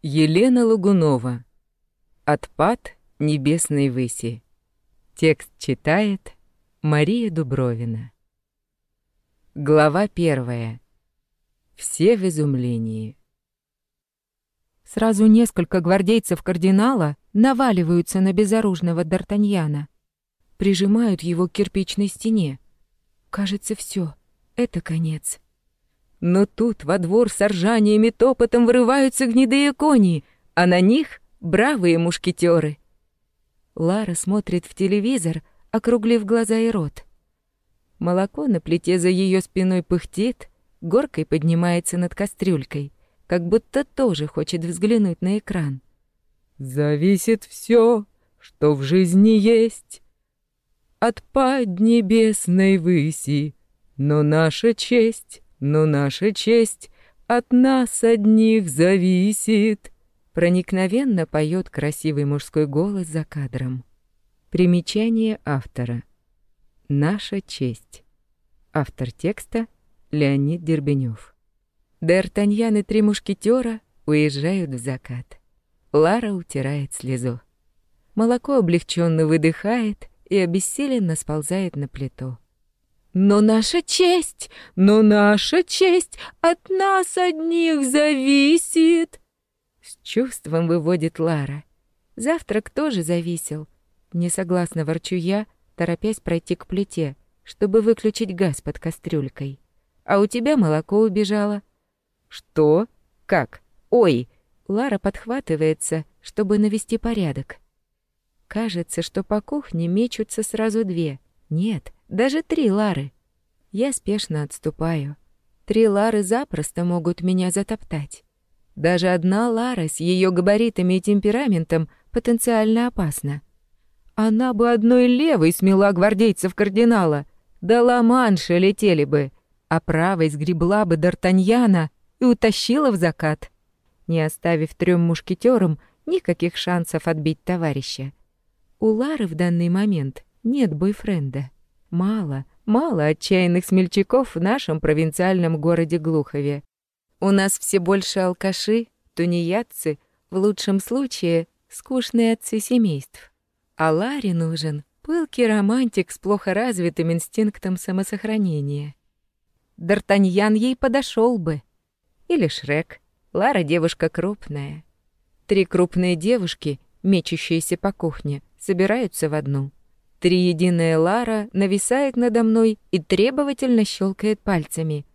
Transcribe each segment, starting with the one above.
Елена Лагунова. Отпад небесной выси. Текст читает Мария Дубровина. Глава первая. Все в изумлении. Сразу несколько гвардейцев кардинала наваливаются на безоружного Д'Артаньяна. Прижимают его к кирпичной стене. Кажется, все, это конец. Но тут во двор с ржанием и топотом вырываются гнедые кони, а на них бравые мушкетеры. Лара смотрит в телевизор, округлив глаза и рот. Молоко на плите за ее спиной пыхтит, горкой поднимается над кастрюлькой, как будто тоже хочет взглянуть на экран. «Зависит все, что в жизни есть, от поднебесной выси, но наша честь но наша честь от нас одних зависит. Проникновенно поет красивый мужской голос за кадром. Примечание автора. Наша честь. Автор текста Леонид Дербенев. Д'Артаньян и три мушкетера уезжают в закат. Лара утирает слезу. Молоко облегченно выдыхает и обессиленно сползает на плиту. Но наша честь, но наша честь от нас одних зависит. С чувством выводит Лара. Завтрак тоже зависел. Несогласно ворчу я, торопясь пройти к плите, чтобы выключить газ под кастрюлькой. А у тебя молоко убежало. Что? Как? Ой! Лара подхватывается, чтобы навести порядок. Кажется, что по кухне мечутся сразу две. Нет, даже три Лары. Я спешно отступаю. Три Лары запросто могут меня затоптать. Даже одна Лара с ее габаритами и темпераментом потенциально опасна. Она бы одной левой смела гвардейцев кардинала, да ла-манша летели бы, а правой сгребла бы Д'Артаньяна и утащила в закат, не оставив трем мушкетерам никаких шансов отбить товарища. У Лары в данный момент нет бойфренда. Мало, мало отчаянных смельчаков в нашем провинциальном городе Глухове. У нас все больше алкаши, тунеядцы, в лучшем случае скучные отцы семейств. А Ларе нужен пылкий романтик с плохо развитым инстинктом самосохранения. Д'Артаньян ей подошел бы. Или Шрек. Лара девушка крупная. Три крупные девушки, мечущиеся по кухне, собираются в одну — Триединая Лара нависает надо мной и требовательно щелкает пальцами.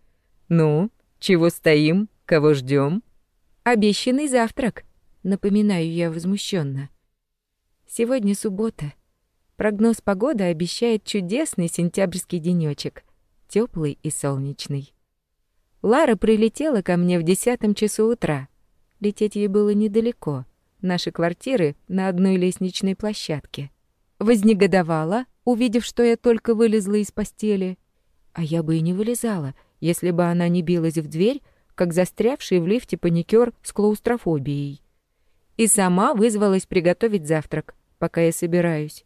«Ну, чего стоим? Кого ждем? «Обещанный завтрак», — напоминаю я возмущенно. Сегодня суббота. Прогноз погоды обещает чудесный сентябрьский денечек, теплый и солнечный. Лара прилетела ко мне в десятом часу утра. Лететь ей было недалеко. Наши квартиры на одной лестничной площадке вознегодовала, увидев, что я только вылезла из постели. А я бы и не вылезала, если бы она не билась в дверь, как застрявший в лифте паникер с клаустрофобией. И сама вызвалась приготовить завтрак, пока я собираюсь.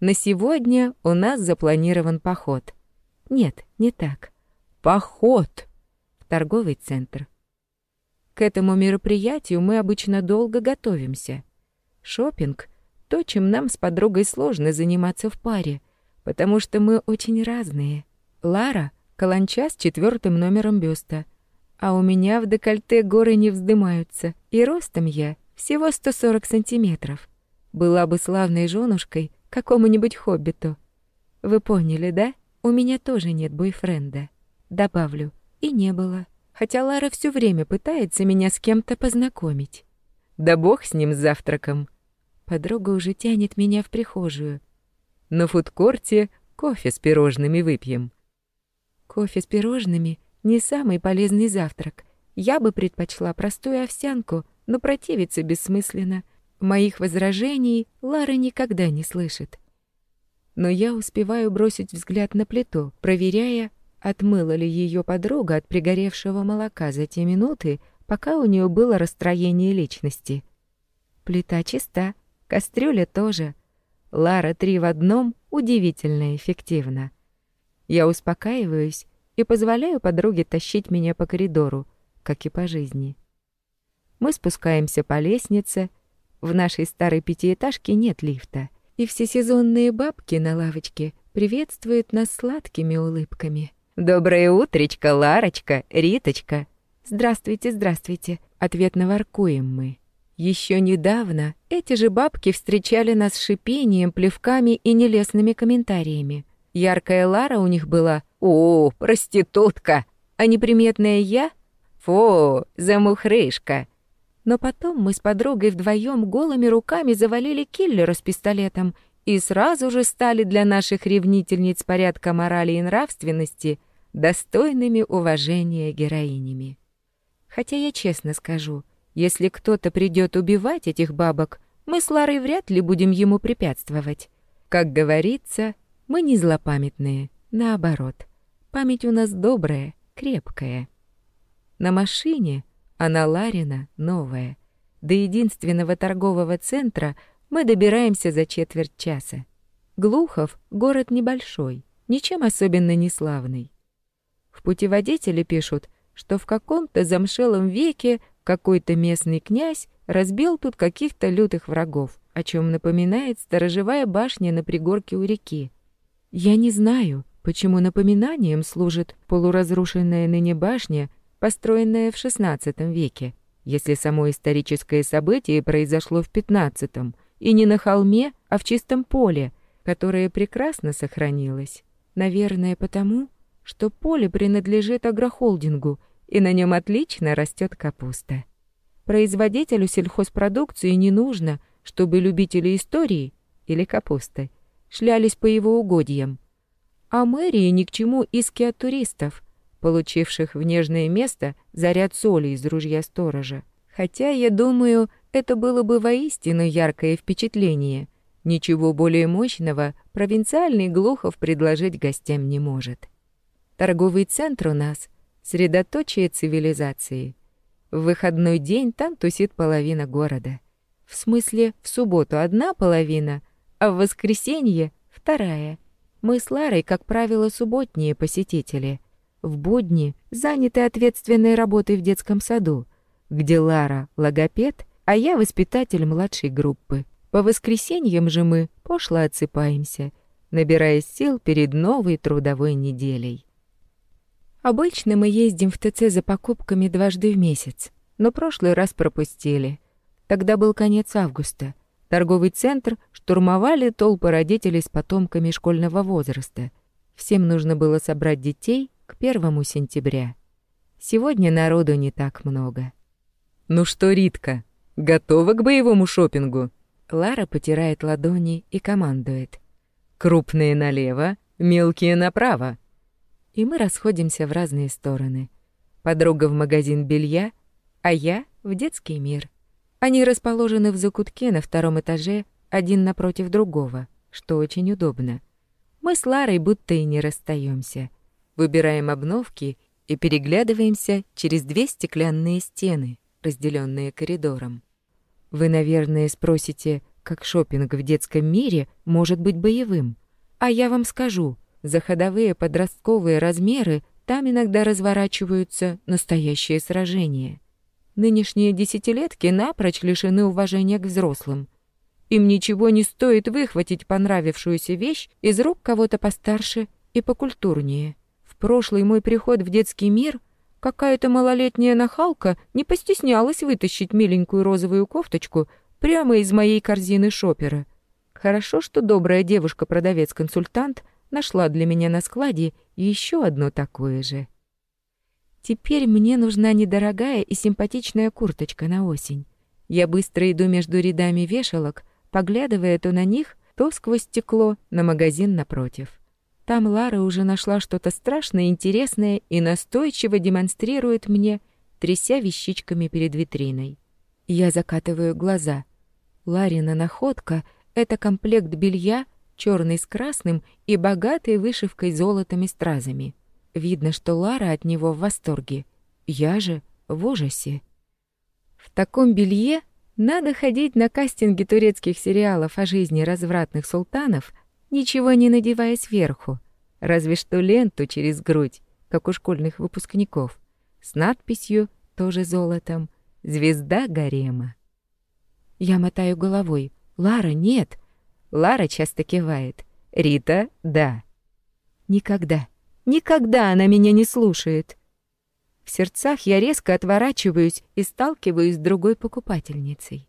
На сегодня у нас запланирован поход. Нет, не так. Поход в торговый центр. К этому мероприятию мы обычно долго готовимся. Шопинг — то, чем нам с подругой сложно заниматься в паре, потому что мы очень разные. Лара — каланча с четвертым номером бюста, а у меня в декольте горы не вздымаются, и ростом я всего 140 сантиметров. Была бы славной женушкой какому-нибудь хоббиту. Вы поняли, да? У меня тоже нет бойфренда. Добавлю, и не было. Хотя Лара все время пытается меня с кем-то познакомить. Да бог с ним с завтраком. Подруга уже тянет меня в прихожую. На фудкорте кофе с пирожными выпьем. Кофе с пирожными — не самый полезный завтрак. Я бы предпочла простую овсянку, но противиться бессмысленно. Моих возражений Лара никогда не слышит. Но я успеваю бросить взгляд на плиту, проверяя, отмыла ли ее подруга от пригоревшего молока за те минуты, пока у нее было расстроение личности. Плита чиста, Кастрюля тоже. Лара три в одном удивительно эффективно. Я успокаиваюсь и позволяю подруге тащить меня по коридору, как и по жизни. Мы спускаемся по лестнице. В нашей старой пятиэтажке нет лифта. И все сезонные бабки на лавочке приветствуют нас сладкими улыбками. «Доброе утречко, Ларочка, Риточка!» «Здравствуйте, здравствуйте!» — ответно воркуем мы. Еще недавно эти же бабки встречали нас шипением, плевками и нелестными комментариями. Яркая Лара у них была «О, проститутка!», а неприметная я «Фу, замухрышка!». Но потом мы с подругой вдвоем голыми руками завалили киллера с пистолетом и сразу же стали для наших ревнительниц порядка морали и нравственности достойными уважения героинями. Хотя я честно скажу — если кто-то придет убивать этих бабок, мы с Ларой вряд ли будем ему препятствовать. Как говорится, мы не злопамятные, наоборот. Память у нас добрая, крепкая. На машине, а на Ларина новая. До единственного торгового центра мы добираемся за четверть часа. Глухов — город небольшой, ничем особенно не славный. В путеводителе пишут, что в каком-то замшелом веке какой-то местный князь разбил тут каких-то лютых врагов, о чем напоминает сторожевая башня на пригорке у реки. Я не знаю, почему напоминанием служит полуразрушенная ныне башня, построенная в XVI веке, если само историческое событие произошло в XV, и не на холме, а в чистом поле, которое прекрасно сохранилось. Наверное, потому, что поле принадлежит агрохолдингу, и на нем отлично растет капуста. Производителю сельхозпродукции не нужно, чтобы любители истории или капусты шлялись по его угодьям. А мэрии ни к чему иски от туристов, получивших в нежное место заряд соли из ружья сторожа. Хотя, я думаю, это было бы воистину яркое впечатление. Ничего более мощного провинциальный Глухов предложить гостям не может. Торговый центр у нас — средоточие цивилизации. В выходной день там тусит половина города. В смысле, в субботу одна половина, а в воскресенье — вторая. Мы с Ларой, как правило, субботние посетители. В будни заняты ответственной работой в детском саду, где Лара — логопед, а я — воспитатель младшей группы. По воскресеньям же мы пошло отсыпаемся, набираясь сил перед новой трудовой неделей. Обычно мы ездим в ТЦ за покупками дважды в месяц, но прошлый раз пропустили. Тогда был конец августа. Торговый центр штурмовали толпы родителей с потомками школьного возраста. Всем нужно было собрать детей к первому сентября. Сегодня народу не так много. «Ну что, Ритка, готова к боевому шопингу? Лара потирает ладони и командует. «Крупные налево, мелкие направо» и мы расходимся в разные стороны. Подруга в магазин белья, а я в детский мир. Они расположены в закутке на втором этаже, один напротив другого, что очень удобно. Мы с Ларой будто и не расстаемся. Выбираем обновки и переглядываемся через две стеклянные стены, разделенные коридором. Вы, наверное, спросите, как шопинг в детском мире может быть боевым. А я вам скажу — за ходовые подростковые размеры там иногда разворачиваются настоящие сражения. Нынешние десятилетки напрочь лишены уважения к взрослым. Им ничего не стоит выхватить понравившуюся вещь из рук кого-то постарше и покультурнее. В прошлый мой приход в детский мир какая-то малолетняя нахалка не постеснялась вытащить миленькую розовую кофточку прямо из моей корзины шопера. Хорошо, что добрая девушка-продавец-консультант — нашла для меня на складе еще одно такое же. Теперь мне нужна недорогая и симпатичная курточка на осень. Я быстро иду между рядами вешалок, поглядывая то на них, то сквозь стекло на магазин напротив. Там Лара уже нашла что-то страшное интересное и настойчиво демонстрирует мне, тряся вещичками перед витриной. Я закатываю глаза. Ларина находка — это комплект белья — черный с красным и богатой вышивкой золотом и стразами. Видно, что Лара от него в восторге. Я же в ужасе. В таком белье надо ходить на кастинги турецких сериалов о жизни развратных султанов, ничего не надевая сверху, разве что ленту через грудь, как у школьных выпускников, с надписью, тоже золотом, звезда гарема. Я мотаю головой. Лара, нет. Лара часто кивает. Рита, да. Никогда, никогда она меня не слушает. В сердцах я резко отворачиваюсь и сталкиваюсь с другой покупательницей.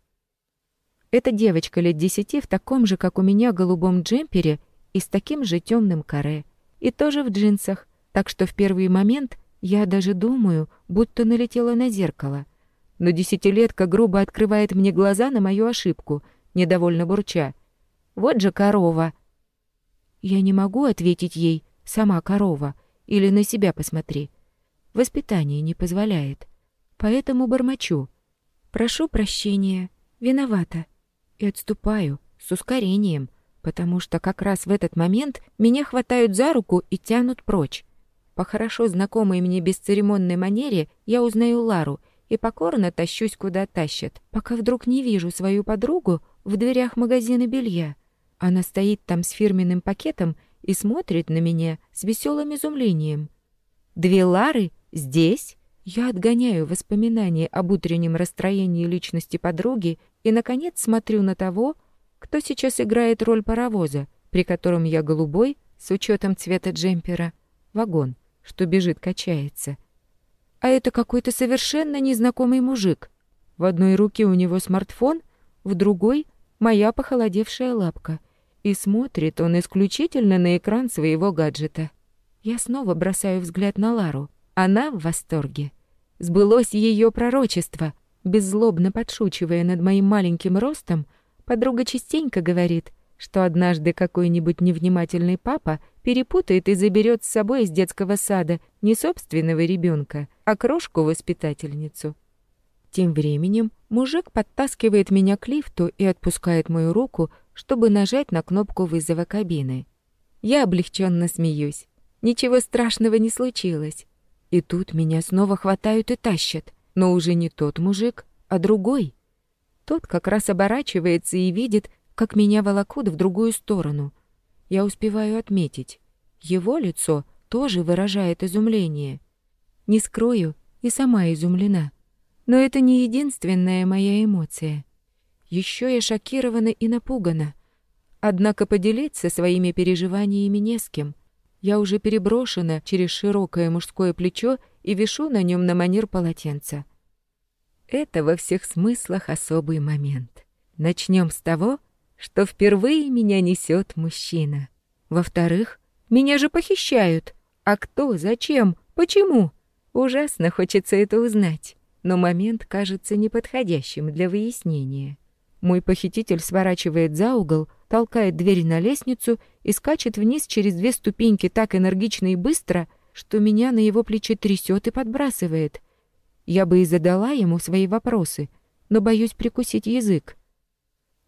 Эта девочка лет десяти в таком же, как у меня, голубом джемпере и с таким же темным каре, и тоже в джинсах, так что в первый момент я даже думаю, будто налетела на зеркало. Но десятилетка грубо открывает мне глаза на мою ошибку, недовольно бурча. «Вот же корова!» Я не могу ответить ей «сама корова» или «на себя посмотри». Воспитание не позволяет. Поэтому бормочу. Прошу прощения, виновата. И отступаю с ускорением, потому что как раз в этот момент меня хватают за руку и тянут прочь. По хорошо знакомой мне бесцеремонной манере я узнаю Лару и покорно тащусь, куда тащат, пока вдруг не вижу свою подругу в дверях магазина белья. Она стоит там с фирменным пакетом и смотрит на меня с веселым изумлением. Две Лары Здесь я отгоняю воспоминания об утреннем расстроении личности подруги и, наконец, смотрю на того, кто сейчас играет роль паровоза, при котором я голубой, с учетом цвета джемпера, вагон, что бежит, качается. А это какой-то совершенно незнакомый мужик. В одной руке у него смартфон, в другой — моя похолодевшая лапка. И смотрит он исключительно на экран своего гаджета. Я снова бросаю взгляд на Лару — она в восторге. Сбылось ее пророчество. Беззлобно подшучивая над моим маленьким ростом, подруга частенько говорит, что однажды какой-нибудь невнимательный папа перепутает и заберет с собой из детского сада не собственного ребенка, а крошку-воспитательницу. Тем временем мужик подтаскивает меня к лифту и отпускает мою руку, чтобы нажать на кнопку вызова кабины. Я облегченно смеюсь. Ничего страшного не случилось. И тут меня снова хватают и тащат, но уже не тот мужик, а другой. Тот как раз оборачивается и видит, как меня волокут в другую сторону. Я успеваю отметить. Его лицо тоже выражает изумление. Не скрою, и сама изумлена. Но это не единственная моя эмоция. Еще я шокирована и напугана. Однако поделиться своими переживаниями не с кем — я уже переброшена через широкое мужское плечо и вишу на нем на манер полотенца. Это во всех смыслах особый момент. Начнем с того, что впервые меня несет мужчина. Во-вторых, меня же похищают. А кто, зачем, почему? Ужасно хочется это узнать, но момент кажется неподходящим для выяснения. Мой похититель сворачивает за угол, толкает дверь на лестницу и скачет вниз через две ступеньки так энергично и быстро, что меня на его плече трясет и подбрасывает. Я бы и задала ему свои вопросы, но боюсь прикусить язык.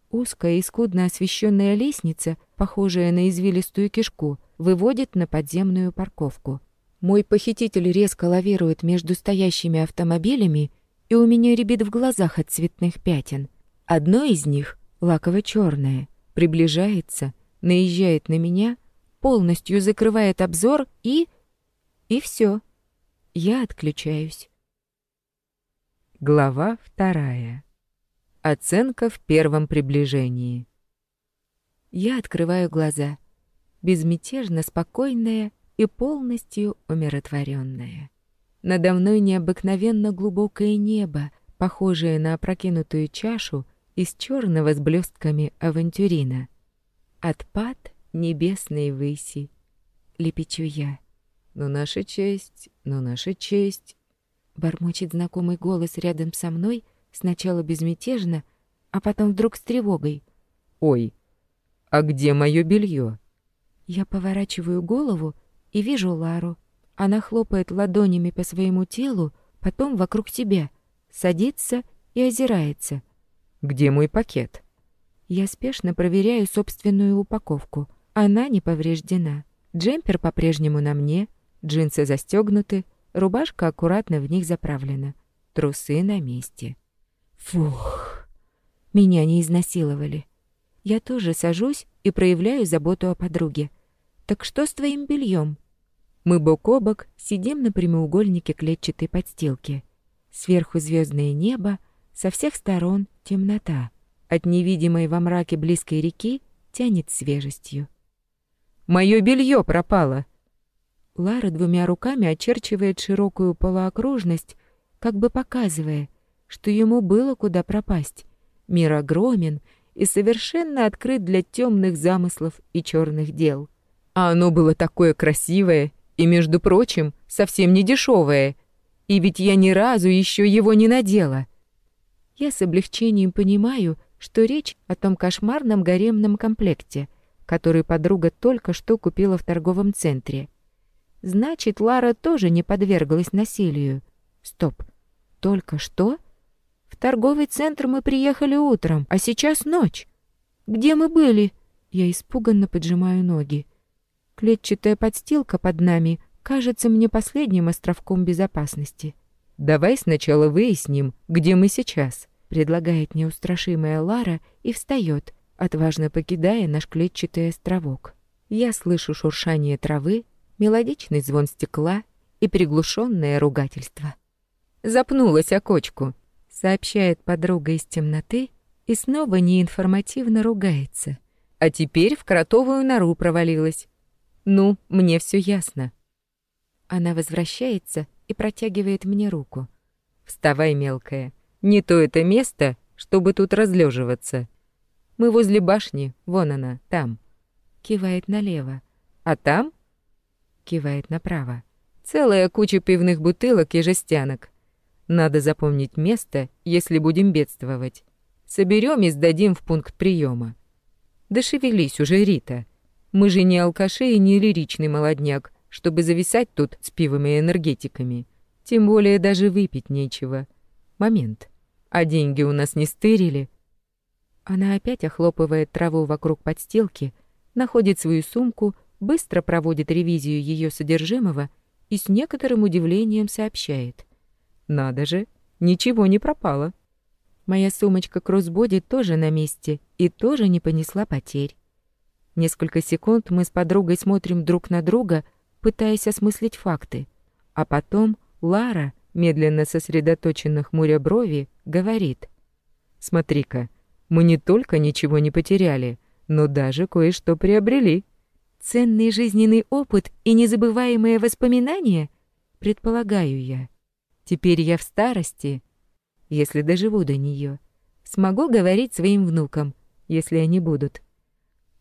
Узкая и скудно освещенная лестница, похожая на извилистую кишку, выводит на подземную парковку. Мой похититель резко лавирует между стоящими автомобилями, и у меня рябит в глазах от цветных пятен. Одно из них, лаково-черное, приближается, наезжает на меня, полностью закрывает обзор и... И все. Я отключаюсь. Глава вторая. Оценка в первом приближении. Я открываю глаза, безмятежно спокойная и полностью умиротворенная. Надо мной необыкновенно глубокое небо, похожее на опрокинутую чашу из черного с блестками авантюрина. Отпад небесной выси, лепечу я. Но наша честь, но наша честь. Бормочет знакомый голос рядом со мной, сначала безмятежно, а потом вдруг с тревогой. Ой, а где мое белье? Я поворачиваю голову и вижу Лару. Она хлопает ладонями по своему телу, потом вокруг себя, садится и озирается — где мой пакет? Я спешно проверяю собственную упаковку. Она не повреждена. Джемпер по-прежнему на мне, джинсы застегнуты, рубашка аккуратно в них заправлена. Трусы на месте. Фух. Меня не изнасиловали. Я тоже сажусь и проявляю заботу о подруге. Так что с твоим бельем? Мы бок о бок сидим на прямоугольнике клетчатой подстилки. Сверху звездное небо, со всех сторон темнота. От невидимой во мраке близкой реки тянет свежестью. «Моё белье пропало!» Лара двумя руками очерчивает широкую полуокружность, как бы показывая, что ему было куда пропасть. Мир огромен и совершенно открыт для темных замыслов и черных дел. А оно было такое красивое и, между прочим, совсем не дешевое. И ведь я ни разу еще его не надела. Я с облегчением понимаю, что речь о том кошмарном гаремном комплекте, который подруга только что купила в торговом центре. Значит, Лара тоже не подверглась насилию. Стоп. Только что? В торговый центр мы приехали утром, а сейчас ночь. Где мы были? Я испуганно поджимаю ноги. Клетчатая подстилка под нами кажется мне последним островком безопасности. «Давай сначала выясним, где мы сейчас», — предлагает неустрашимая Лара и встает, отважно покидая наш клетчатый островок. Я слышу шуршание травы, мелодичный звон стекла и приглушенное ругательство. «Запнулась о кочку», — сообщает подруга из темноты и снова неинформативно ругается. «А теперь в кротовую нору провалилась. Ну, мне все ясно. Она возвращается и протягивает мне руку. Вставай, мелкая. Не то это место, чтобы тут разлеживаться. Мы возле башни, вон она, там. Кивает налево. А там? Кивает направо. Целая куча пивных бутылок и жестянок. Надо запомнить место, если будем бедствовать. Соберем и сдадим в пункт приема. Да шевелись уже, Рита. Мы же не алкаши и не лиричный молодняк, чтобы зависать тут с пивами и энергетиками. Тем более даже выпить нечего. Момент. А деньги у нас не стырили. Она опять охлопывает траву вокруг подстилки, находит свою сумку, быстро проводит ревизию ее содержимого и с некоторым удивлением сообщает. «Надо же, ничего не пропало». Моя сумочка кроссбоди тоже на месте и тоже не понесла потерь. Несколько секунд мы с подругой смотрим друг на друга, пытаясь осмыслить факты. А потом Лара, медленно сосредоточенно хмуря брови, говорит. «Смотри-ка, мы не только ничего не потеряли, но даже кое-что приобрели». «Ценный жизненный опыт и незабываемые воспоминания?» Предполагаю я. Теперь я в старости, если доживу до нее, смогу говорить своим внукам, если они будут.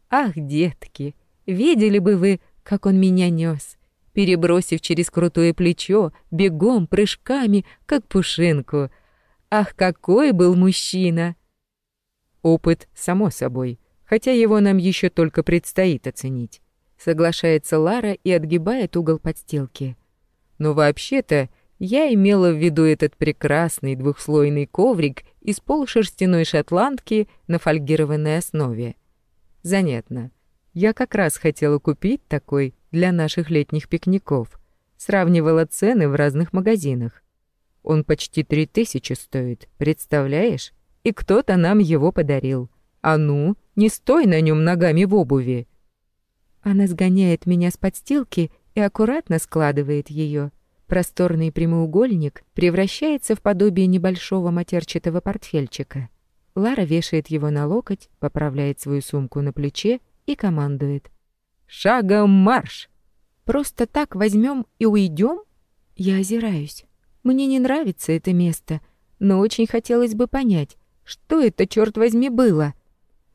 Ах, детки, видели бы вы, как он меня нес, перебросив через крутое плечо, бегом, прыжками, как пушинку. Ах, какой был мужчина! Опыт, само собой, хотя его нам еще только предстоит оценить. Соглашается Лара и отгибает угол подстилки. Но вообще-то я имела в виду этот прекрасный двухслойный коврик из полушерстяной шотландки на фольгированной основе. Занятно. Я как раз хотела купить такой для наших летних пикников. Сравнивала цены в разных магазинах. Он почти три тысячи стоит, представляешь? И кто-то нам его подарил. А ну, не стой на нем ногами в обуви. Она сгоняет меня с подстилки и аккуратно складывает ее. Просторный прямоугольник превращается в подобие небольшого матерчатого портфельчика. Лара вешает его на локоть, поправляет свою сумку на плече и командует. «Шагом марш!» «Просто так возьмем и уйдем?» Я озираюсь. Мне не нравится это место, но очень хотелось бы понять, что это, черт возьми, было.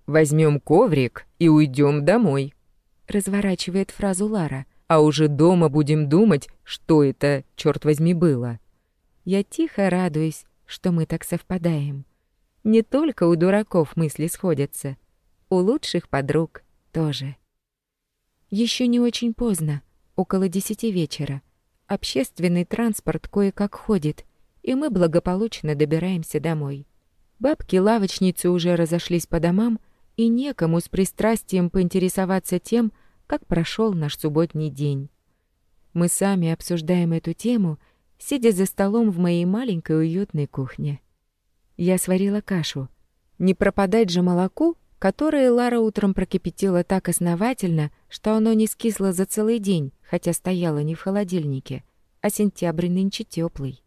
Возьмем коврик и уйдем домой», — разворачивает фразу Лара. «А уже дома будем думать, что это, черт возьми, было». Я тихо радуюсь, что мы так совпадаем. Не только у дураков мысли сходятся, у лучших подруг тоже. Еще не очень поздно, около десяти вечера. Общественный транспорт кое-как ходит, и мы благополучно добираемся домой. Бабки-лавочницы уже разошлись по домам, и некому с пристрастием поинтересоваться тем, как прошел наш субботний день. Мы сами обсуждаем эту тему, сидя за столом в моей маленькой уютной кухне. Я сварила кашу. Не пропадать же молоку, которое Лара утром прокипятила так основательно, что оно не скисло за целый день, хотя стояло не в холодильнике, а сентябрь нынче теплый.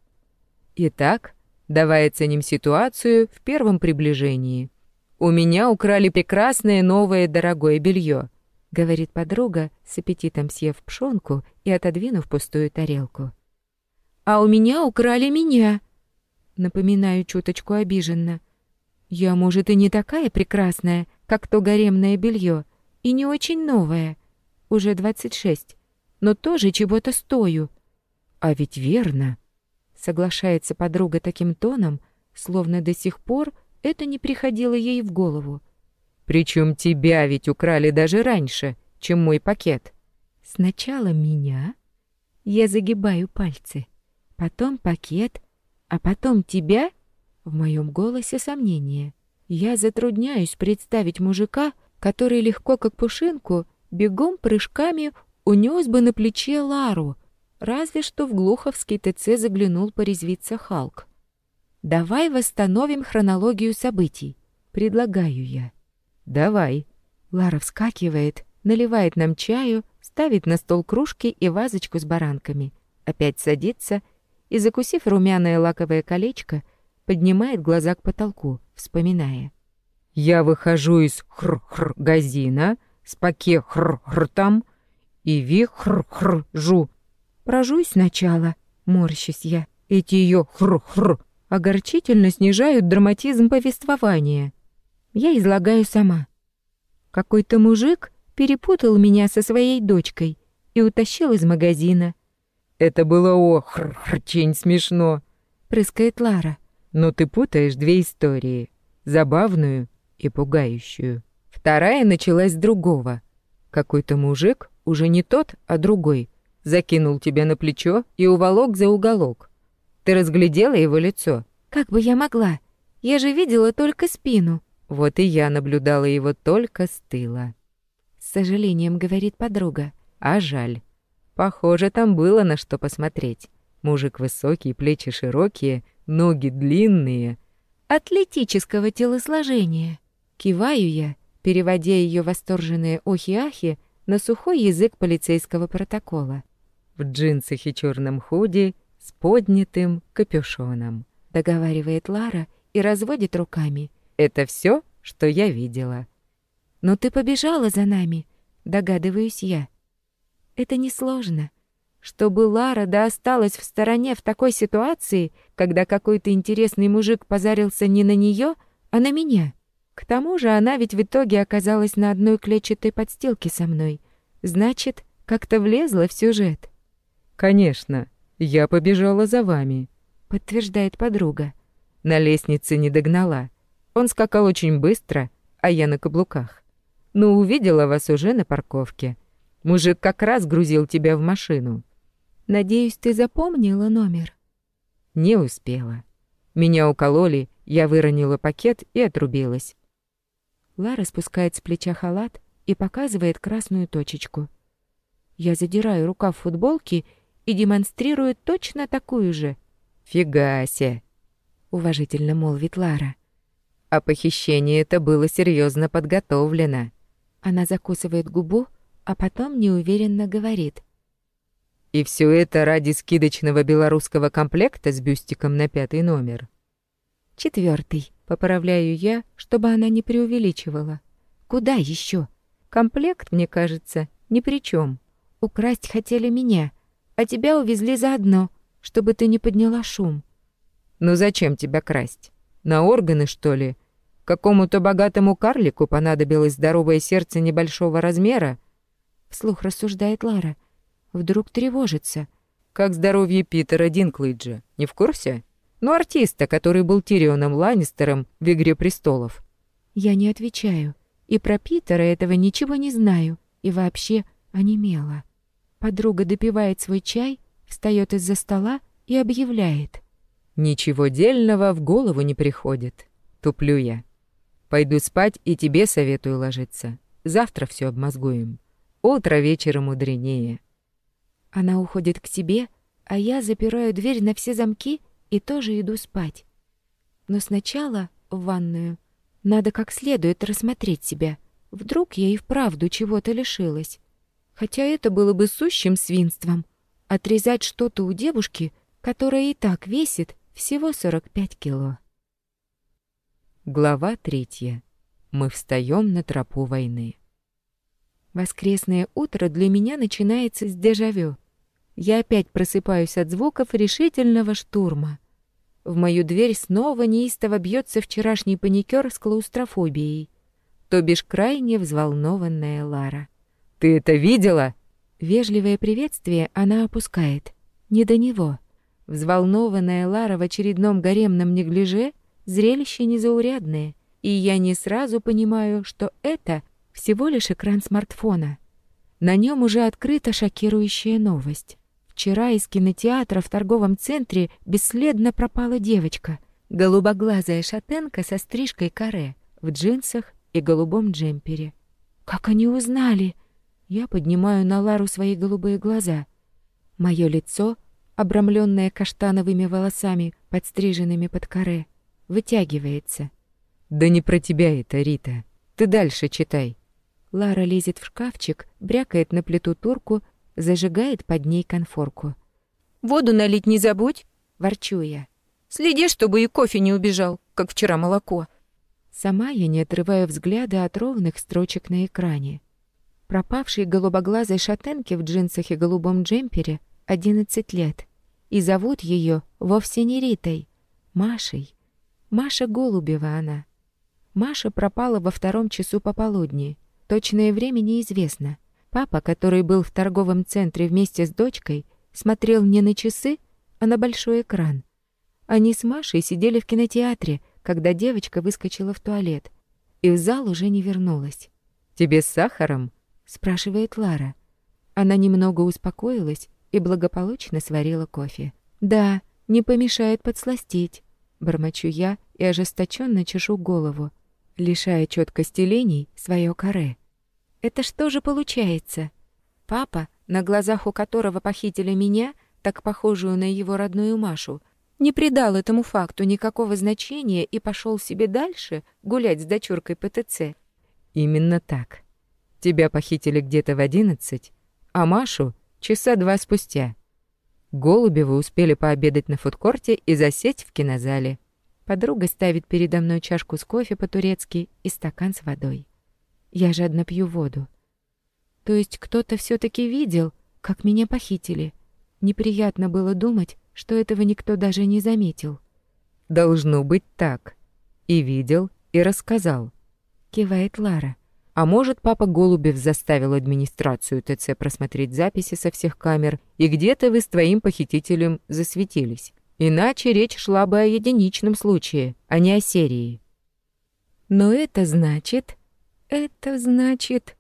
Итак, давай оценим ситуацию в первом приближении. «У меня украли прекрасное новое дорогое белье», — говорит подруга, с аппетитом съев пшонку и отодвинув пустую тарелку. «А у меня украли меня», — напоминаю чуточку обиженно. «Я, может, и не такая прекрасная, как то гаремное белье, и не очень новое, уже двадцать шесть, но тоже чего-то стою». «А ведь верно», — соглашается подруга таким тоном, словно до сих пор это не приходило ей в голову. Причем тебя ведь украли даже раньше, чем мой пакет. Сначала меня, я загибаю пальцы, потом пакет, а потом тебя, в моем голосе сомнение. Я затрудняюсь представить мужика, который легко как пушинку, бегом прыжками унес бы на плече Лару, разве что в Глуховский ТЦ заглянул порезвиться Халк. Давай восстановим хронологию событий. Предлагаю я. Давай. Лара вскакивает, наливает нам чаю, ставит на стол кружки и вазочку с баранками. Опять садится и, закусив румяное лаковое колечко, поднимает глаза к потолку, вспоминая. Я выхожу из хр-хр-газина, с паке хр-хр там, и ви хр-хр жу. Прожусь сначала, морщусь я. Эти ее хр-хр огорчительно снижают драматизм повествования. Я излагаю сама. Какой-то мужик перепутал меня со своей дочкой и утащил из магазина. «Это было охр-очень смешно», — прыскает Лара. «Но ты путаешь две истории, забавную и пугающую. Вторая началась с другого. Какой-то мужик, уже не тот, а другой, закинул тебя на плечо и уволок за уголок. Ты разглядела его лицо? Как бы я могла? Я же видела только спину. Вот и я наблюдала его только с тыла. С сожалением говорит подруга. А жаль. Похоже, там было на что посмотреть. Мужик высокий, плечи широкие, ноги длинные. Атлетического телосложения. Киваю я, переводя ее восторженные охи-ахи на сухой язык полицейского протокола. В джинсах и черном худи с поднятым капюшоном. Договаривает Лара и разводит руками. Это все, что я видела. Но ты побежала за нами, догадываюсь я. Это несложно. Чтобы Лара да осталась в стороне в такой ситуации, когда какой-то интересный мужик позарился не на нее, а на меня. К тому же она ведь в итоге оказалась на одной клетчатой подстилке со мной. Значит, как-то влезла в сюжет. Конечно, «Я побежала за вами», — подтверждает подруга. На лестнице не догнала. Он скакал очень быстро, а я на каблуках. Но увидела вас уже на парковке. Мужик как раз грузил тебя в машину. Надеюсь, ты запомнила номер? Не успела. Меня укололи, я выронила пакет и отрубилась. Лара спускает с плеча халат и показывает красную точечку. Я задираю рукав футболки и демонстрирует точно такую же. «Фига себе!» — уважительно молвит Лара. «А похищение это было серьезно подготовлено». Она закусывает губу, а потом неуверенно говорит. «И все это ради скидочного белорусского комплекта с бюстиком на пятый номер?» «Четвертый», — поправляю я, чтобы она не преувеличивала. «Куда еще? Комплект, мне кажется, ни при чем. Украсть хотели меня, а тебя увезли заодно, чтобы ты не подняла шум». «Ну зачем тебя красть? На органы, что ли? Какому-то богатому карлику понадобилось здоровое сердце небольшого размера?» Вслух рассуждает Лара. Вдруг тревожится. «Как здоровье Питера Динклейджа? Не в курсе? Ну, артиста, который был Тирионом Ланнистером в «Игре престолов». Я не отвечаю. И про Питера этого ничего не знаю. И вообще онемела. Подруга допивает свой чай, встает из-за стола и объявляет. «Ничего дельного в голову не приходит. Туплю я. Пойду спать и тебе советую ложиться. Завтра все обмозгуем. Утро вечера мудренее». Она уходит к себе, а я запираю дверь на все замки и тоже иду спать. Но сначала в ванную. Надо как следует рассмотреть себя. Вдруг я и вправду чего-то лишилась. Хотя это было бы сущим свинством. Отрезать что-то у девушки, которая и так весит Всего 45 кило. Глава третья. Мы встаем на тропу войны. Воскресное утро для меня начинается с дежавю. Я опять просыпаюсь от звуков решительного штурма. В мою дверь снова неистово бьется вчерашний паникер с клаустрофобией, то бишь крайне взволнованная Лара. «Ты это видела?» Вежливое приветствие она опускает. Не до него. Взволнованная Лара в очередном гаремном неглиже — зрелище незаурядное, и я не сразу понимаю, что это всего лишь экран смартфона. На нем уже открыта шокирующая новость. Вчера из кинотеатра в торговом центре бесследно пропала девочка, голубоглазая шатенка со стрижкой каре, в джинсах и голубом джемпере. Как они узнали? Я поднимаю на Лару свои голубые глаза. Мое лицо, обрамленное каштановыми волосами, подстриженными под каре, вытягивается. «Да не про тебя это, Рита. Ты дальше читай». Лара лезет в шкафчик, брякает на плиту турку, зажигает под ней конфорку. «Воду налить не забудь!» — ворчу я. «Следи, чтобы и кофе не убежал, как вчера молоко!» Сама я не отрываю взгляда от ровных строчек на экране. Пропавшей голубоглазой шатенке в джинсах и голубом джемпере 11 лет. И зовут ее вовсе не Ритой, Машей. Маша Голубева она. Маша пропала во втором часу пополудни. Точное время неизвестно. Папа, который был в торговом центре вместе с дочкой, смотрел не на часы, а на большой экран. Они с Машей сидели в кинотеатре, когда девочка выскочила в туалет, и в зал уже не вернулась. «Тебе с сахаром?» — спрашивает Лара. Она немного успокоилась и благополучно сварила кофе. «Да, не помешает подсластить», — бормочу я и ожесточенно чешу голову, лишая четкости линий свое каре. Это что же получается? Папа, на глазах у которого похитили меня, так похожую на его родную Машу, не придал этому факту никакого значения и пошел себе дальше гулять с дочуркой ПТЦ. Именно так. Тебя похитили где-то в одиннадцать, а Машу — часа два спустя. Голубевы успели пообедать на фудкорте и засесть в кинозале. Подруга ставит передо мной чашку с кофе по-турецки и стакан с водой. Я жадно пью воду. То есть кто-то все таки видел, как меня похитили. Неприятно было думать, что этого никто даже не заметил. «Должно быть так. И видел, и рассказал», — кивает Лара. А может, папа Голубев заставил администрацию ТЦ просмотреть записи со всех камер, и где-то вы с твоим похитителем засветились. Иначе речь шла бы о единичном случае, а не о серии. Но это значит... Это значит...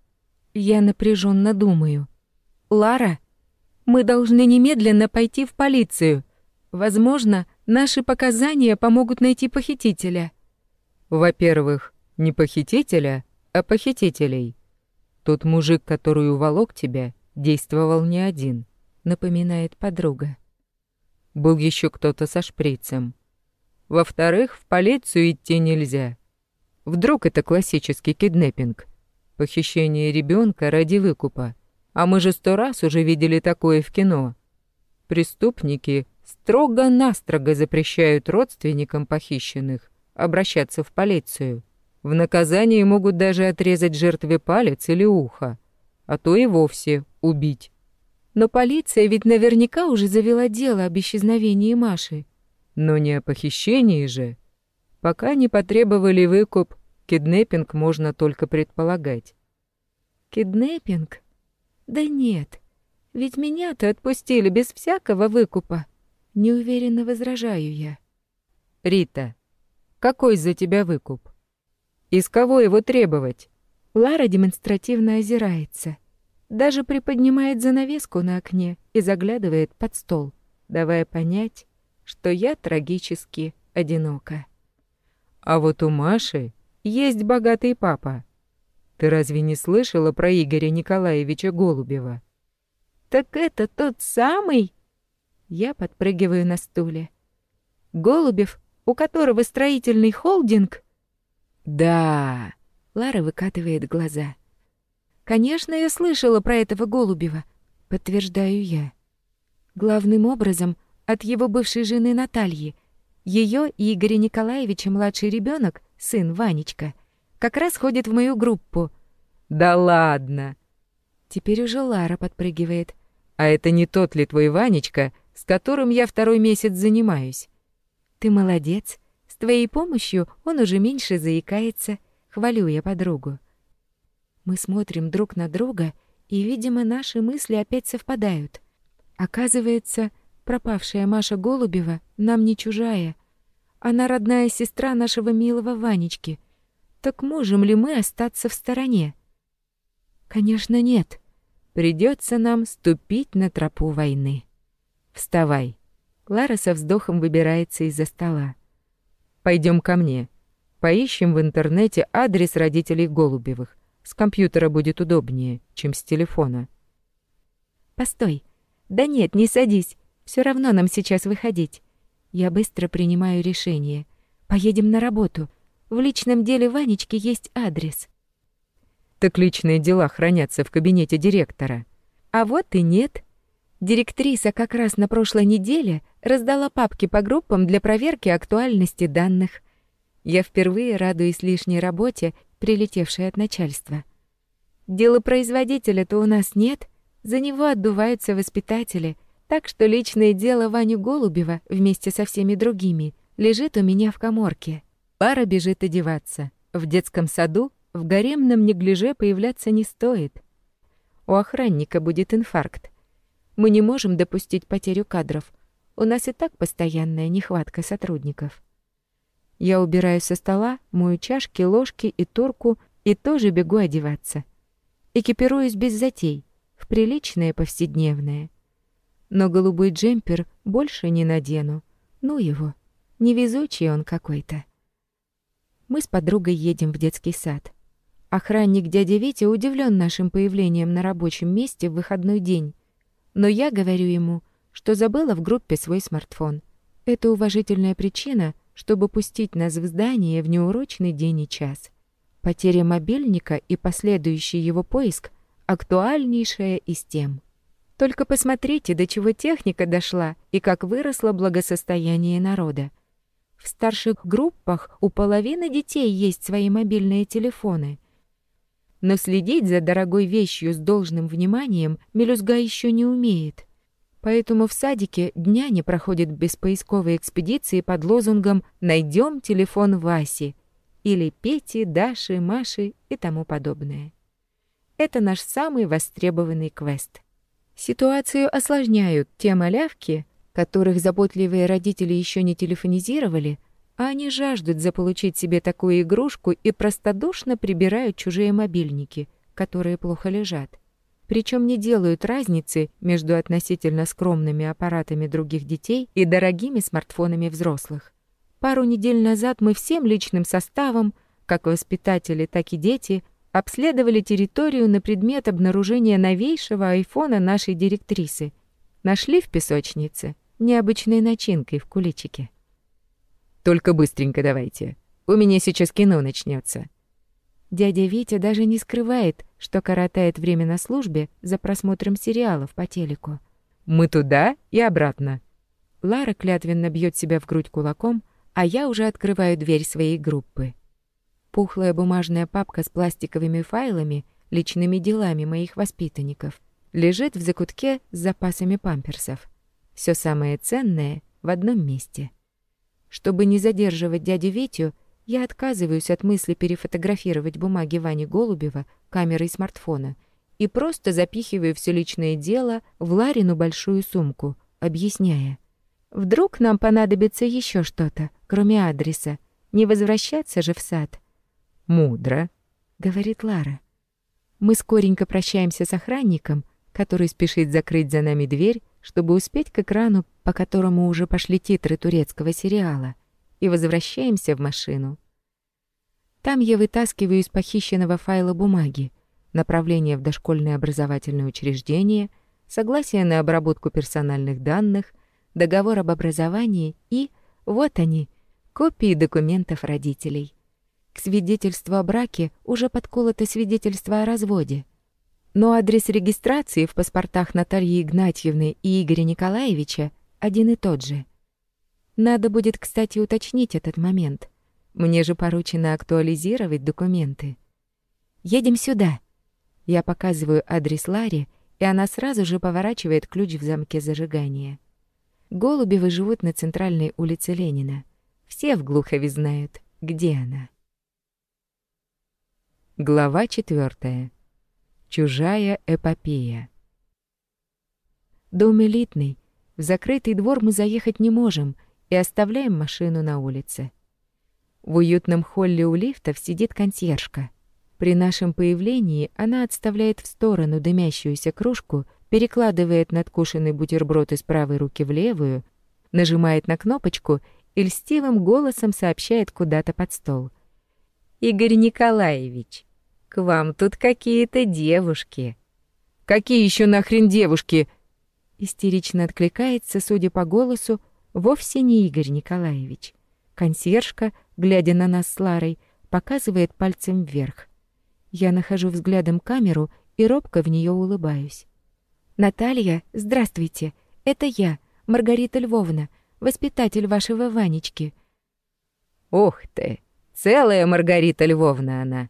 Я напряженно думаю. Лара, мы должны немедленно пойти в полицию. Возможно, наши показания помогут найти похитителя. Во-первых, не похитителя, а похитителей. Тот мужик, который уволок тебя, действовал не один, напоминает подруга был еще кто-то со шприцем. Во-вторых, в полицию идти нельзя. Вдруг это классический киднеппинг, похищение ребенка ради выкупа. А мы же сто раз уже видели такое в кино. Преступники строго-настрого запрещают родственникам похищенных обращаться в полицию. В наказании могут даже отрезать жертве палец или ухо, а то и вовсе убить. Но полиция ведь наверняка уже завела дело об исчезновении Маши. Но не о похищении же. Пока не потребовали выкуп, киднеппинг можно только предполагать. Киднеппинг? Да нет. Ведь меня-то отпустили без всякого выкупа. Неуверенно возражаю я. Рита, какой за тебя выкуп? Из кого его требовать? Лара демонстративно озирается даже приподнимает занавеску на окне и заглядывает под стол, давая понять, что я трагически одинока. А вот у Маши есть богатый папа. Ты разве не слышала про Игоря Николаевича Голубева? Так это тот самый? Я подпрыгиваю на стуле. Голубев, у которого строительный холдинг? Да. Лара выкатывает глаза. Конечно, я слышала про этого Голубева, подтверждаю я. Главным образом от его бывшей жены Натальи. Ее и Игоря Николаевича младший ребенок, сын Ванечка, как раз ходит в мою группу. Да ладно. Теперь уже Лара подпрыгивает. А это не тот ли твой Ванечка, с которым я второй месяц занимаюсь? Ты молодец. С твоей помощью он уже меньше заикается. Хвалю я подругу. Мы смотрим друг на друга, и, видимо, наши мысли опять совпадают. Оказывается, пропавшая Маша Голубева нам не чужая. Она родная сестра нашего милого Ванечки. Так можем ли мы остаться в стороне? Конечно, нет. Придется нам ступить на тропу войны. Вставай. Лара со вздохом выбирается из-за стола. Пойдем ко мне. Поищем в интернете адрес родителей Голубевых. С компьютера будет удобнее, чем с телефона. Постой. Да нет, не садись. Все равно нам сейчас выходить. Я быстро принимаю решение. Поедем на работу. В личном деле Ванечки есть адрес. Так личные дела хранятся в кабинете директора. А вот и нет. Директриса как раз на прошлой неделе раздала папки по группам для проверки актуальности данных. Я впервые радуюсь лишней работе прилетевшей от начальства. Делопроизводителя-то у нас нет, за него отдуваются воспитатели, так что личное дело Ваню Голубева вместе со всеми другими лежит у меня в коморке. Пара бежит одеваться. В детском саду в гаремном неглиже появляться не стоит. У охранника будет инфаркт. Мы не можем допустить потерю кадров. У нас и так постоянная нехватка сотрудников. Я убираю со стола, мою чашки, ложки и турку и тоже бегу одеваться. Экипируюсь без затей, в приличное повседневное. Но голубой джемпер больше не надену. Ну его, невезучий он какой-то. Мы с подругой едем в детский сад. Охранник дядя Витя удивлен нашим появлением на рабочем месте в выходной день. Но я говорю ему, что забыла в группе свой смартфон. Это уважительная причина — чтобы пустить нас в здание в неурочный день и час. Потеря мобильника и последующий его поиск — актуальнейшая из тем. Только посмотрите, до чего техника дошла и как выросло благосостояние народа. В старших группах у половины детей есть свои мобильные телефоны. Но следить за дорогой вещью с должным вниманием мелюзга еще не умеет. Поэтому в садике дня не проходит без поисковой экспедиции под лозунгом «Найдем телефон Васи» или Пети, Даши, Маши и тому подобное. Это наш самый востребованный квест. Ситуацию осложняют те малявки, которых заботливые родители еще не телефонизировали, а они жаждут заполучить себе такую игрушку и простодушно прибирают чужие мобильники, которые плохо лежат причем не делают разницы между относительно скромными аппаратами других детей и дорогими смартфонами взрослых. Пару недель назад мы всем личным составом, как воспитатели, так и дети, обследовали территорию на предмет обнаружения новейшего айфона нашей директрисы. Нашли в песочнице необычной начинкой в куличике. «Только быстренько давайте. У меня сейчас кино начнется. Дядя Витя даже не скрывает, что коротает время на службе за просмотром сериалов по телеку. «Мы туда и обратно». Лара клятвенно бьет себя в грудь кулаком, а я уже открываю дверь своей группы. Пухлая бумажная папка с пластиковыми файлами, личными делами моих воспитанников, лежит в закутке с запасами памперсов. Все самое ценное в одном месте. Чтобы не задерживать дядю Витю, я отказываюсь от мысли перефотографировать бумаги Вани Голубева камерой смартфона и просто запихиваю все личное дело в Ларину большую сумку, объясняя. «Вдруг нам понадобится еще что-то, кроме адреса. Не возвращаться же в сад». «Мудро», — говорит Лара. Мы скоренько прощаемся с охранником, который спешит закрыть за нами дверь, чтобы успеть к экрану, по которому уже пошли титры турецкого сериала — и возвращаемся в машину. Там я вытаскиваю из похищенного файла бумаги, направление в дошкольное образовательное учреждение, согласие на обработку персональных данных, договор об образовании и, вот они, копии документов родителей. К свидетельству о браке уже подколото свидетельство о разводе. Но адрес регистрации в паспортах Натальи Игнатьевны и Игоря Николаевича один и тот же — Надо будет, кстати, уточнить этот момент. Мне же поручено актуализировать документы. Едем сюда. Я показываю адрес Ларе, и она сразу же поворачивает ключ в замке зажигания. Голубевы живут на центральной улице Ленина. Все в Глухове знают, где она. Глава четвертая. Чужая эпопея. Дом элитный. В закрытый двор мы заехать не можем и оставляем машину на улице. В уютном холле у лифтов сидит консьержка. При нашем появлении она отставляет в сторону дымящуюся кружку, перекладывает надкушенный бутерброд из правой руки в левую, нажимает на кнопочку и льстивым голосом сообщает куда-то под стол. «Игорь Николаевич, вам тут какие-то девушки». «Какие еще нахрен девушки?» Истерично откликается, судя по голосу, вовсе не Игорь Николаевич. Консьержка, глядя на нас с Ларой, показывает пальцем вверх. Я нахожу взглядом камеру и робко в нее улыбаюсь. «Наталья, здравствуйте. Это я, Маргарита Львовна, воспитатель вашего Ванечки». «Ух ты! Целая Маргарита Львовна она!»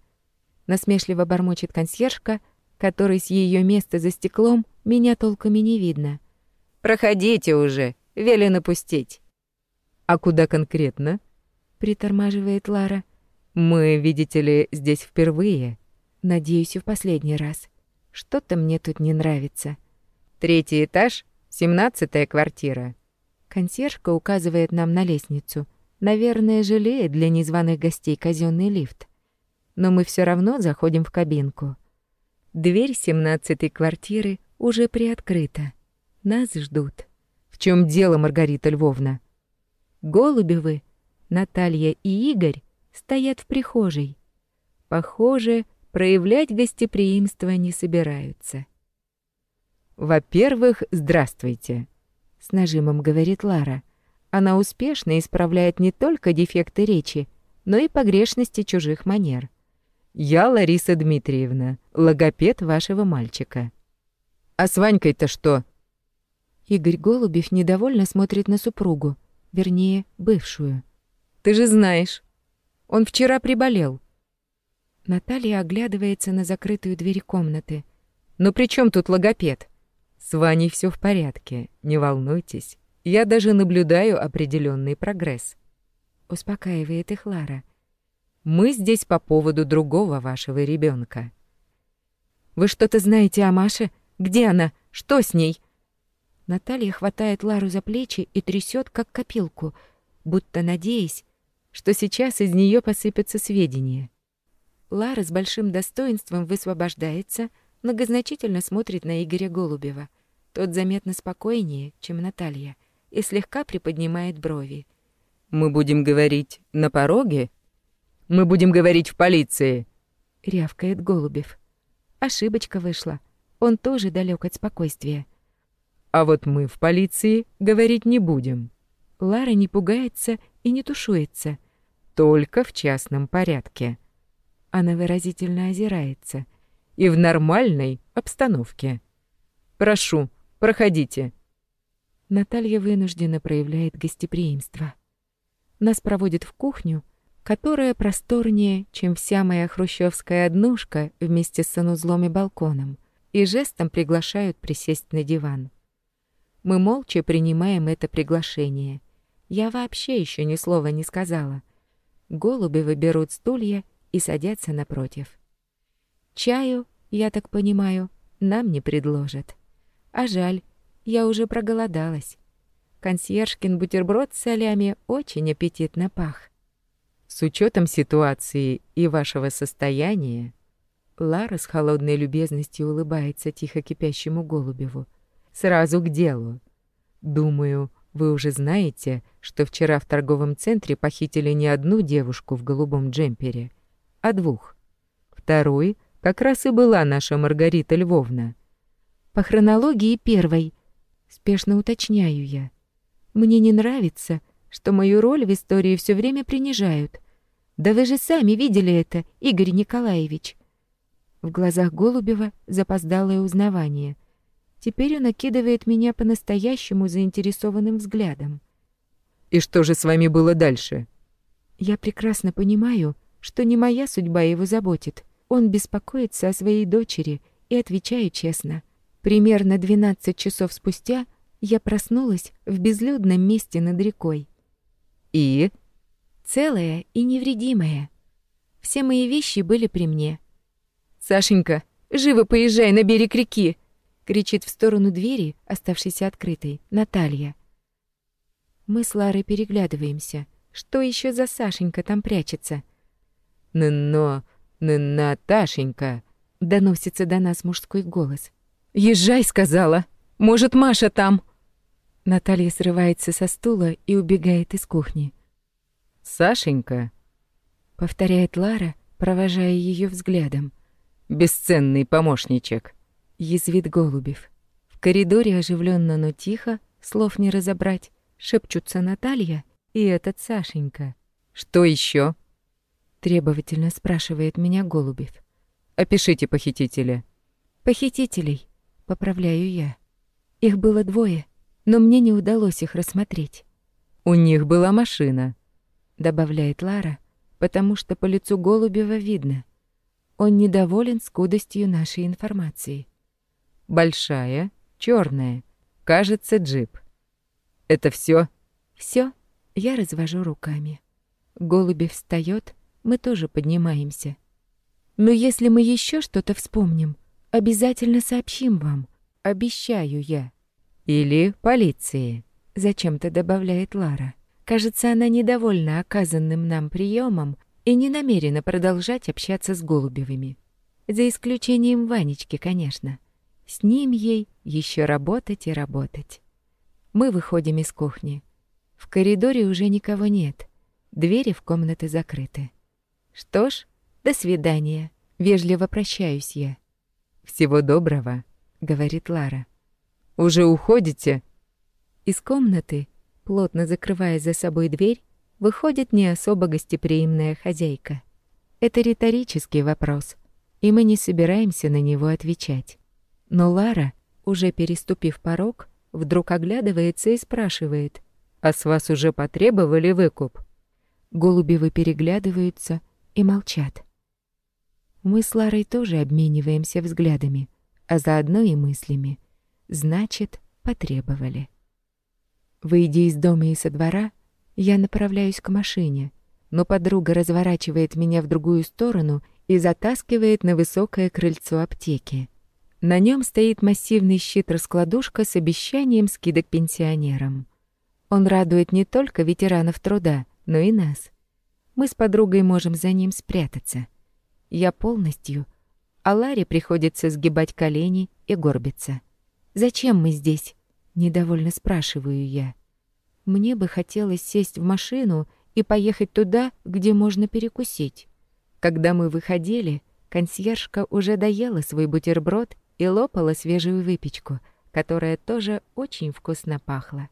Насмешливо бормочет консьержка, который с ее места за стеклом меня толком и не видно. «Проходите уже, велено пустить». «А куда конкретно?» — притормаживает Лара. «Мы, видите ли, здесь впервые». Надеюсь, и в последний раз. Что-то мне тут не нравится. Третий этаж, семнадцатая квартира. Консьержка указывает нам на лестницу. Наверное, жалеет для незваных гостей казенный лифт. Но мы все равно заходим в кабинку. Дверь семнадцатой квартиры уже приоткрыта. Нас ждут. В чем дело, Маргарита Львовна? Голубевы, Наталья и Игорь стоят в прихожей. Похоже, проявлять гостеприимство не собираются. «Во-первых, здравствуйте», — с нажимом говорит Лара. Она успешно исправляет не только дефекты речи, но и погрешности чужих манер. «Я Лариса Дмитриевна, логопед вашего мальчика». «А с Ванькой-то что?» Игорь Голубев недовольно смотрит на супругу, вернее, бывшую. «Ты же знаешь, он вчера приболел». Наталья оглядывается на закрытую дверь комнаты. «Но при чем тут логопед?» «С Ваней все в порядке, не волнуйтесь. Я даже наблюдаю определенный прогресс». Успокаивает их Лара. «Мы здесь по поводу другого вашего ребенка. «Вы что-то знаете о Маше? Где она? Что с ней?» Наталья хватает Лару за плечи и трясет, как копилку, будто надеясь, что сейчас из нее посыпятся сведения. Лара с большим достоинством высвобождается, многозначительно смотрит на Игоря Голубева. Тот заметно спокойнее, чем Наталья, и слегка приподнимает брови. «Мы будем говорить на пороге? Мы будем говорить в полиции!» — рявкает Голубев. Ошибочка вышла. Он тоже далек от спокойствия. «А вот мы в полиции говорить не будем». Лара не пугается и не тушуется. «Только в частном порядке». Она выразительно озирается. И в нормальной обстановке. Прошу, проходите. Наталья вынуждена проявляет гостеприимство. Нас проводят в кухню, которая просторнее, чем вся моя хрущевская однушка вместе с санузлом и балконом, и жестом приглашают присесть на диван. Мы молча принимаем это приглашение. Я вообще еще ни слова не сказала. Голуби выберут стулья и садятся напротив. Чаю, я так понимаю, нам не предложат. А жаль, я уже проголодалась. Консьержкин бутерброд с солями очень аппетитно пах. С учетом ситуации и вашего состояния, Лара с холодной любезностью улыбается тихо кипящему Голубеву. Сразу к делу. Думаю, вы уже знаете, что вчера в торговом центре похитили не одну девушку в голубом джемпере, а двух. Второй как раз и была наша Маргарита Львовна. По хронологии первой, спешно уточняю я. Мне не нравится, что мою роль в истории все время принижают. Да вы же сами видели это, Игорь Николаевич. В глазах Голубева запоздалое узнавание. Теперь он окидывает меня по-настоящему заинтересованным взглядом. И что же с вами было дальше? Я прекрасно понимаю, что не моя судьба его заботит. Он беспокоится о своей дочери и отвечаю честно. Примерно 12 часов спустя я проснулась в безлюдном месте над рекой. И? Целая и невредимая. Все мои вещи были при мне. «Сашенька, живо поезжай на берег реки!» кричит в сторону двери, оставшейся открытой, Наталья. Мы с Ларой переглядываемся. Что еще за Сашенька там прячется? «Но, Наташенька!» — доносится до нас мужской голос. «Езжай!» — сказала. «Может, Маша там?» Наталья срывается со стула и убегает из кухни. «Сашенька!» — повторяет Лара, провожая ее взглядом. «Бесценный помощничек!» — язвит Голубев. В коридоре оживленно, но тихо, слов не разобрать, шепчутся Наталья и этот Сашенька. «Что еще? требовательно спрашивает меня Голубев. «Опишите похитителя». «Похитителей», — поправляю я. Их было двое, но мне не удалось их рассмотреть. «У них была машина», — добавляет Лара, потому что по лицу Голубева видно. Он недоволен скудостью нашей информации. «Большая, черная, кажется, джип». «Это все? Все. Я развожу руками. Голубев встает, мы тоже поднимаемся. Но если мы еще что-то вспомним, обязательно сообщим вам. Обещаю я. Или полиции. Зачем-то добавляет Лара. Кажется, она недовольна оказанным нам приемом и не намерена продолжать общаться с Голубевыми. За исключением Ванечки, конечно. С ним ей еще работать и работать. Мы выходим из кухни. В коридоре уже никого нет. Двери в комнаты закрыты. Что ж, до свидания. Вежливо прощаюсь я. Всего доброго, говорит Лара. Уже уходите? Из комнаты, плотно закрывая за собой дверь, выходит не особо гостеприимная хозяйка. Это риторический вопрос, и мы не собираемся на него отвечать. Но Лара, уже переступив порог, вдруг оглядывается и спрашивает: а с вас уже потребовали выкуп?» Голубевы переглядываются и молчат. Мы с Ларой тоже обмениваемся взглядами, а заодно и мыслями. Значит, потребовали. Выйдя из дома и со двора, я направляюсь к машине, но подруга разворачивает меня в другую сторону и затаскивает на высокое крыльцо аптеки. На нем стоит массивный щит-раскладушка с обещанием скидок пенсионерам. Он радует не только ветеранов труда, но и нас. Мы с подругой можем за ним спрятаться. Я полностью, а Ларе приходится сгибать колени и горбиться. «Зачем мы здесь?» — недовольно спрашиваю я. Мне бы хотелось сесть в машину и поехать туда, где можно перекусить. Когда мы выходили, консьержка уже доела свой бутерброд и лопала свежую выпечку, которая тоже очень вкусно пахла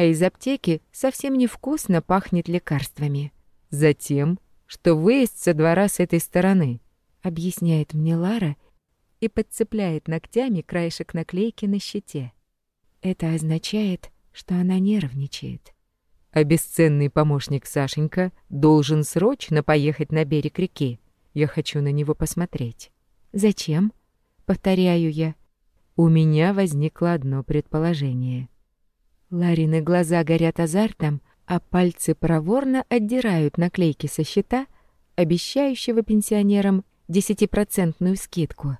а из аптеки совсем невкусно пахнет лекарствами. Затем, что выезд со двора с этой стороны, объясняет мне Лара и подцепляет ногтями краешек наклейки на щите. Это означает, что она нервничает. А бесценный помощник Сашенька должен срочно поехать на берег реки. Я хочу на него посмотреть. Зачем? Повторяю я. У меня возникло одно предположение. Ларины глаза горят азартом, а пальцы проворно отдирают наклейки со счета, обещающего пенсионерам десятипроцентную скидку.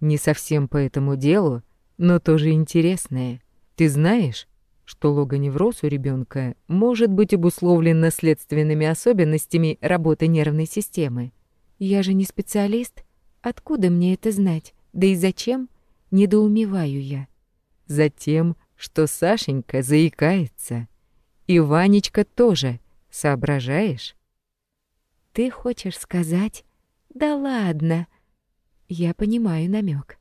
Не совсем по этому делу, но тоже интересное. Ты знаешь, что логоневроз у ребенка может быть обусловлен наследственными особенностями работы нервной системы? Я же не специалист. Откуда мне это знать? Да и зачем? Недоумеваю я. Затем, что Сашенька заикается. И Ванечка тоже, соображаешь? Ты хочешь сказать? Да ладно. Я понимаю намек.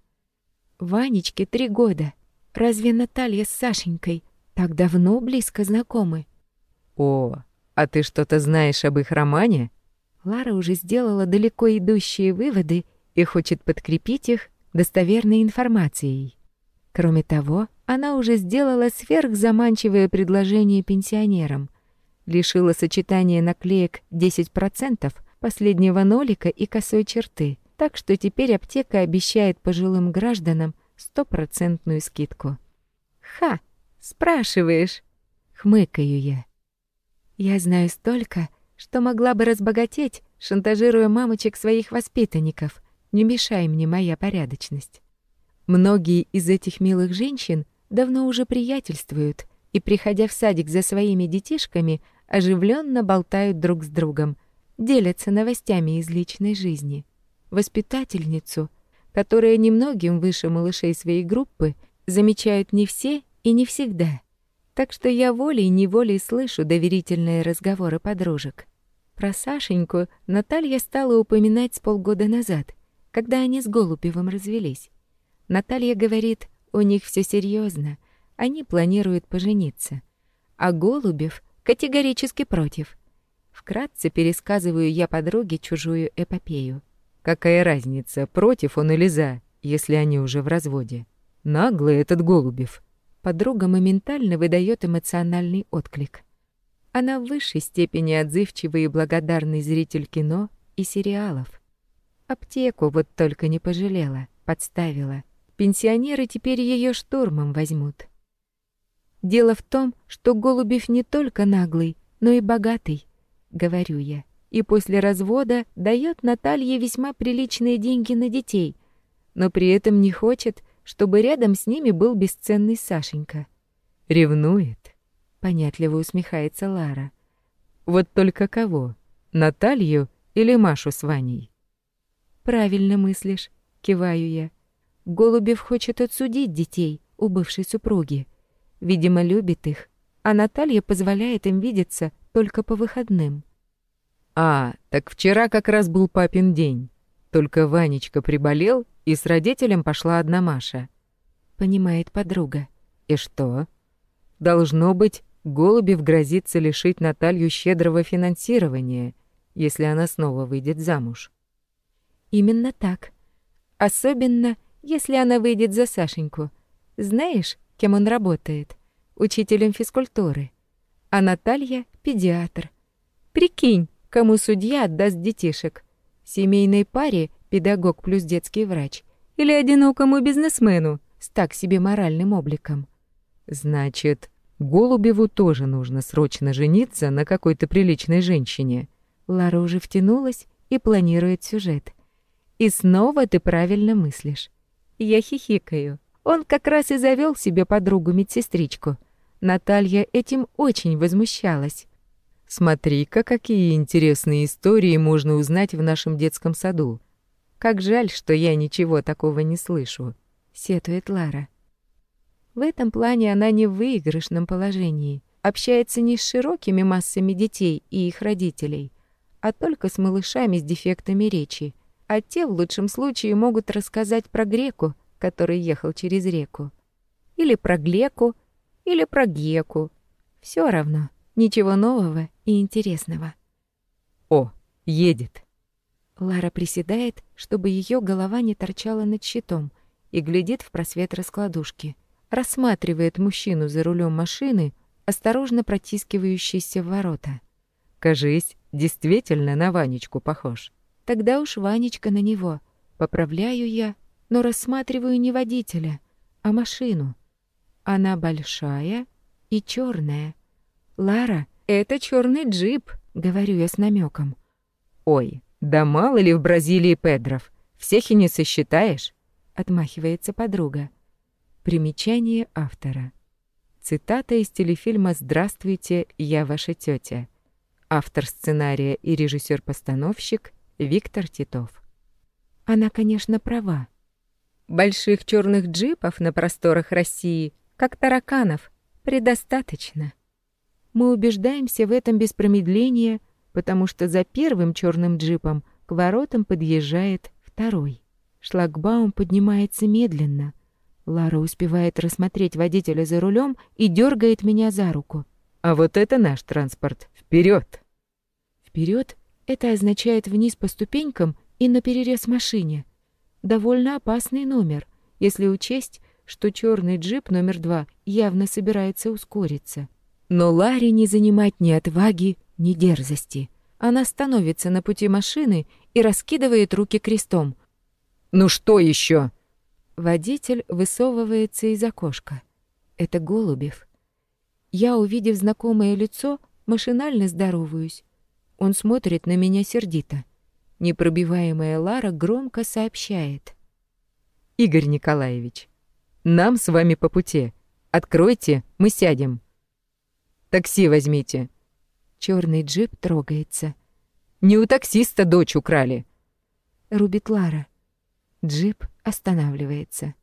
Ванечке три года. Разве Наталья с Сашенькой так давно близко знакомы? О, а ты что-то знаешь об их романе? Лара уже сделала далеко идущие выводы и хочет подкрепить их достоверной информацией. Кроме того, она уже сделала сверхзаманчивое предложение пенсионерам. Лишила сочетания наклеек 10%, последнего нолика и косой черты, так что теперь аптека обещает пожилым гражданам стопроцентную скидку. «Ха! Спрашиваешь?» — хмыкаю я. «Я знаю столько, что могла бы разбогатеть, шантажируя мамочек своих воспитанников. Не мешай мне моя порядочность». Многие из этих милых женщин давно уже приятельствуют и, приходя в садик за своими детишками, оживленно болтают друг с другом, делятся новостями из личной жизни. Воспитательницу, которая немногим выше малышей своей группы, замечают не все и не всегда. Так что я волей-неволей слышу доверительные разговоры подружек. Про Сашеньку Наталья стала упоминать с полгода назад, когда они с Голубевым развелись. Наталья говорит, у них все серьезно, они планируют пожениться. А Голубев категорически против. Вкратце пересказываю я подруге чужую эпопею. Какая разница, против он или за, если они уже в разводе? Наглый этот Голубев. Подруга моментально выдает эмоциональный отклик. Она в высшей степени отзывчивый и благодарный зритель кино и сериалов. Аптеку вот только не пожалела, подставила. Пенсионеры теперь ее штурмом возьмут. Дело в том, что Голубев не только наглый, но и богатый, говорю я, и после развода дает Наталье весьма приличные деньги на детей, но при этом не хочет, чтобы рядом с ними был бесценный Сашенька. Ревнует, понятливо усмехается Лара. Вот только кого? Наталью или Машу с Ваней? Правильно мыслишь, киваю я. Голубев хочет отсудить детей у бывшей супруги. Видимо, любит их, а Наталья позволяет им видеться только по выходным. А, так вчера как раз был папин день. Только Ванечка приболел, и с родителем пошла одна Маша. Понимает подруга. И что? Должно быть, Голубев грозится лишить Наталью щедрого финансирования, если она снова выйдет замуж. Именно так. Особенно, если она выйдет за Сашеньку. Знаешь, кем он работает, учителем физкультуры, а Наталья — педиатр. Прикинь, кому судья отдаст детишек. Семейной паре педагог плюс детский врач или одинокому бизнесмену с так себе моральным обликом. Значит, Голубеву тоже нужно срочно жениться на какой-то приличной женщине. Лара уже втянулась и планирует сюжет. И снова ты правильно мыслишь. Я хихикаю. Он как раз и завел себе подругу-медсестричку. Наталья этим очень возмущалась. «Смотри-ка, какие интересные истории можно узнать в нашем детском саду. Как жаль, что я ничего такого не слышу», — сетует Лара. В этом плане она не в выигрышном положении, общается не с широкими массами детей и их родителей, а только с малышами с дефектами речи, а те в лучшем случае могут рассказать про греку, который ехал через реку. Или про Глеку, или про Геку. Все равно, ничего нового и интересного. О, едет. Лара приседает, чтобы ее голова не торчала над щитом, и глядит в просвет раскладушки. Рассматривает мужчину за рулем машины, осторожно протискивающийся в ворота. Кажись, действительно на Ванечку похож. Тогда уж Ванечка на него. Поправляю я, но рассматриваю не водителя, а машину. Она большая и черная. Лара, это черный джип, говорю я с намеком. Ой, да мало ли в Бразилии педров. Всех и не сосчитаешь, отмахивается подруга. Примечание автора. Цитата из телефильма «Здравствуйте, я ваша тетя». Автор сценария и режиссер-постановщик Виктор Титов. Она, конечно, права. Больших черных джипов на просторах России, как тараканов, предостаточно. Мы убеждаемся в этом без промедления, потому что за первым черным джипом к воротам подъезжает второй. Шлагбаум поднимается медленно. Лара успевает рассмотреть водителя за рулем и дергает меня за руку. А вот это наш транспорт. Вперед! Вперед это означает вниз по ступенькам и на перерез машине — довольно опасный номер, если учесть, что черный джип номер два явно собирается ускориться. Но Ларе не занимать ни отваги, ни дерзости. Она становится на пути машины и раскидывает руки крестом. «Ну что еще? Водитель высовывается из окошка. Это Голубев. Я, увидев знакомое лицо, машинально здороваюсь. Он смотрит на меня сердито. Непробиваемая Лара громко сообщает. «Игорь Николаевич, нам с вами по пути. Откройте, мы сядем. Такси возьмите». Черный джип трогается. «Не у таксиста дочь украли». Рубит Лара. Джип останавливается.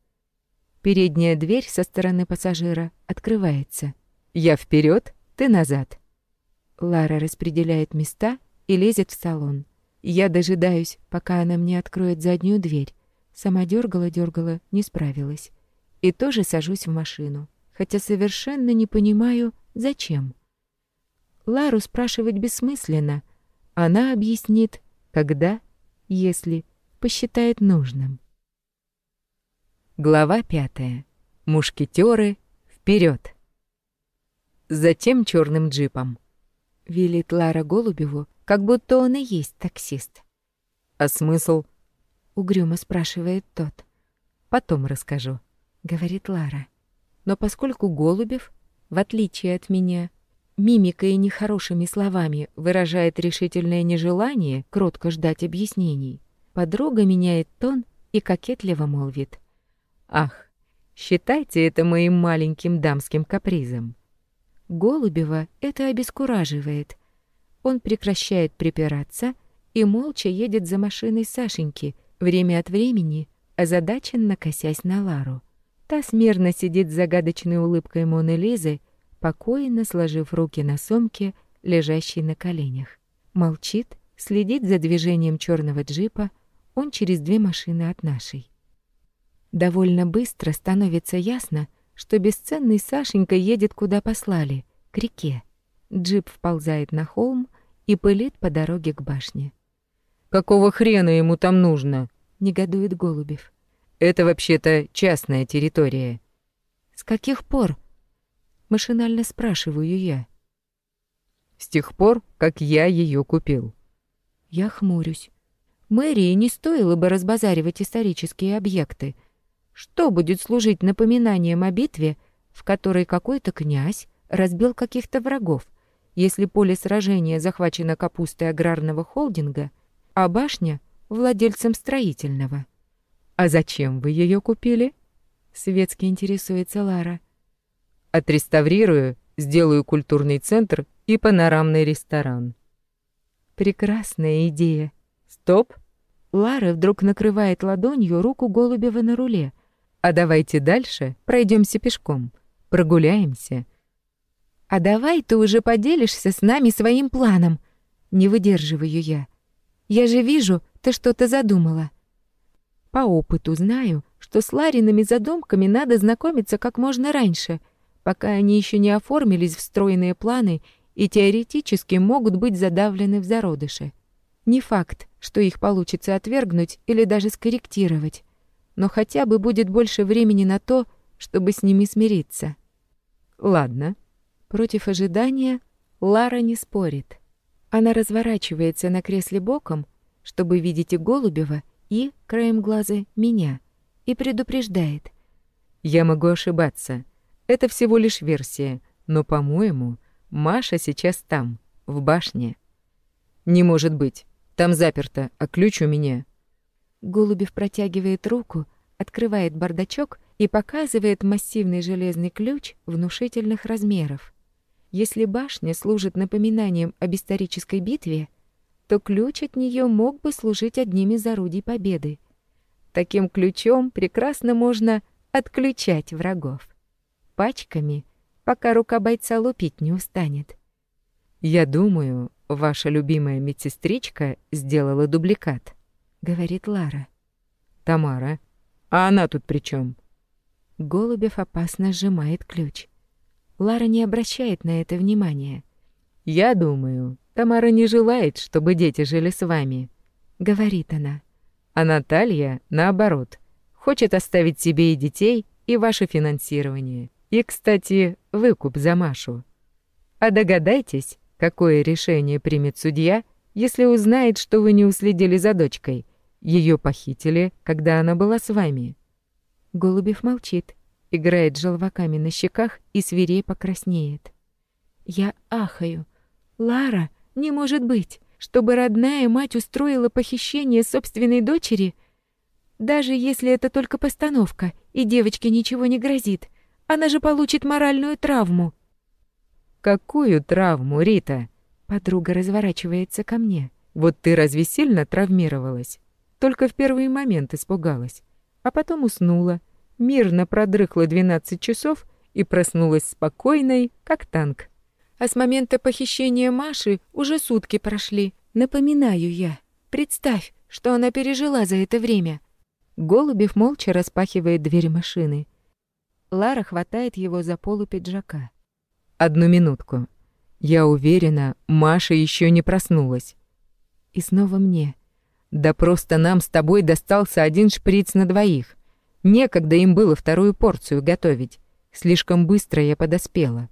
Передняя дверь со стороны пассажира открывается. «Я вперед, ты назад». Лара распределяет места и лезет в салон. Я дожидаюсь, пока она мне откроет заднюю дверь. Сама дергала, дергала, не справилась. И тоже сажусь в машину, хотя совершенно не понимаю, зачем. Лару спрашивать бессмысленно. Она объяснит, когда, если посчитает нужным. Глава пятая. Мушкетеры вперед. Затем черным джипом. Велит Лара Голубеву, как будто он и есть таксист. А смысл? Угрюмо спрашивает тот. Потом расскажу, говорит Лара. Но поскольку Голубев, в отличие от меня, мимикой и нехорошими словами выражает решительное нежелание кротко ждать объяснений, подруга меняет тон и кокетливо молвит. «Ах, считайте это моим маленьким дамским капризом». Голубева это обескураживает. Он прекращает припираться и молча едет за машиной Сашеньки, время от времени озадаченно косясь на Лару. Та смирно сидит с загадочной улыбкой Моны Лизы, покойно сложив руки на сумке, лежащей на коленях. Молчит, следит за движением черного джипа, он через две машины от нашей. Довольно быстро становится ясно, что бесценный Сашенька едет куда послали, к реке. Джип вползает на холм и пылит по дороге к башне. «Какого хрена ему там нужно?» — негодует Голубев. «Это вообще-то частная территория». «С каких пор?» — машинально спрашиваю я. «С тех пор, как я ее купил». Я хмурюсь. Мэрии не стоило бы разбазаривать исторические объекты. Что будет служить напоминанием о битве, в которой какой-то князь разбил каких-то врагов, если поле сражения захвачено капустой аграрного холдинга, а башня — владельцем строительного? «А зачем вы ее купили?» — светски интересуется Лара. «Отреставрирую, сделаю культурный центр и панорамный ресторан». «Прекрасная идея», Стоп. Лара вдруг накрывает ладонью руку Голубева на руле. А давайте дальше пройдемся пешком. Прогуляемся. А давай ты уже поделишься с нами своим планом. Не выдерживаю я. Я же вижу, ты что-то задумала. По опыту знаю, что с Лариными задумками надо знакомиться как можно раньше, пока они еще не оформились в стройные планы и теоретически могут быть задавлены в зародыше. Не факт, что их получится отвергнуть или даже скорректировать, но хотя бы будет больше времени на то, чтобы с ними смириться. Ладно. Против ожидания Лара не спорит. Она разворачивается на кресле боком, чтобы видеть и Голубева, и, краем глаза, меня, и предупреждает. «Я могу ошибаться. Это всего лишь версия, но, по-моему, Маша сейчас там, в башне». «Не может быть. Там заперто, а ключ у меня». Голубев протягивает руку, открывает бардачок и показывает массивный железный ключ внушительных размеров. Если башня служит напоминанием об исторической битве, то ключ от нее мог бы служить одним из орудий победы. Таким ключом прекрасно можно отключать врагов. Пачками, пока рука бойца лупить не устанет. «Я думаю, Ваша любимая медсестричка сделала дубликат, говорит Лара. Тамара, а она тут при чем? Голубев опасно сжимает ключ. Лара не обращает на это внимания. Я думаю, Тамара не желает, чтобы дети жили с вами, говорит она. А Наталья, наоборот, хочет оставить себе и детей, и ваше финансирование. И, кстати, выкуп за Машу. А догадайтесь, какое решение примет судья, если узнает, что вы не уследили за дочкой. Ее похитили, когда она была с вами. Голубев молчит, играет желваками на щеках и свирепо краснеет. Я ахаю. Лара, не может быть, чтобы родная мать устроила похищение собственной дочери, даже если это только постановка, и девочке ничего не грозит. Она же получит моральную травму. Какую травму, Рита? Подруга разворачивается ко мне. Вот ты разве сильно травмировалась? Только в первый момент испугалась, а потом уснула, мирно продрыхла 12 часов и проснулась спокойной, как танк. А с момента похищения Маши уже сутки прошли. Напоминаю я. Представь, что она пережила за это время. Голубев молча распахивает дверь машины. Лара хватает его за полу пиджака. «Одну минутку. Я уверена, Маша еще не проснулась». И снова мне. «Да просто нам с тобой достался один шприц на двоих. Некогда им было вторую порцию готовить. Слишком быстро я подоспела».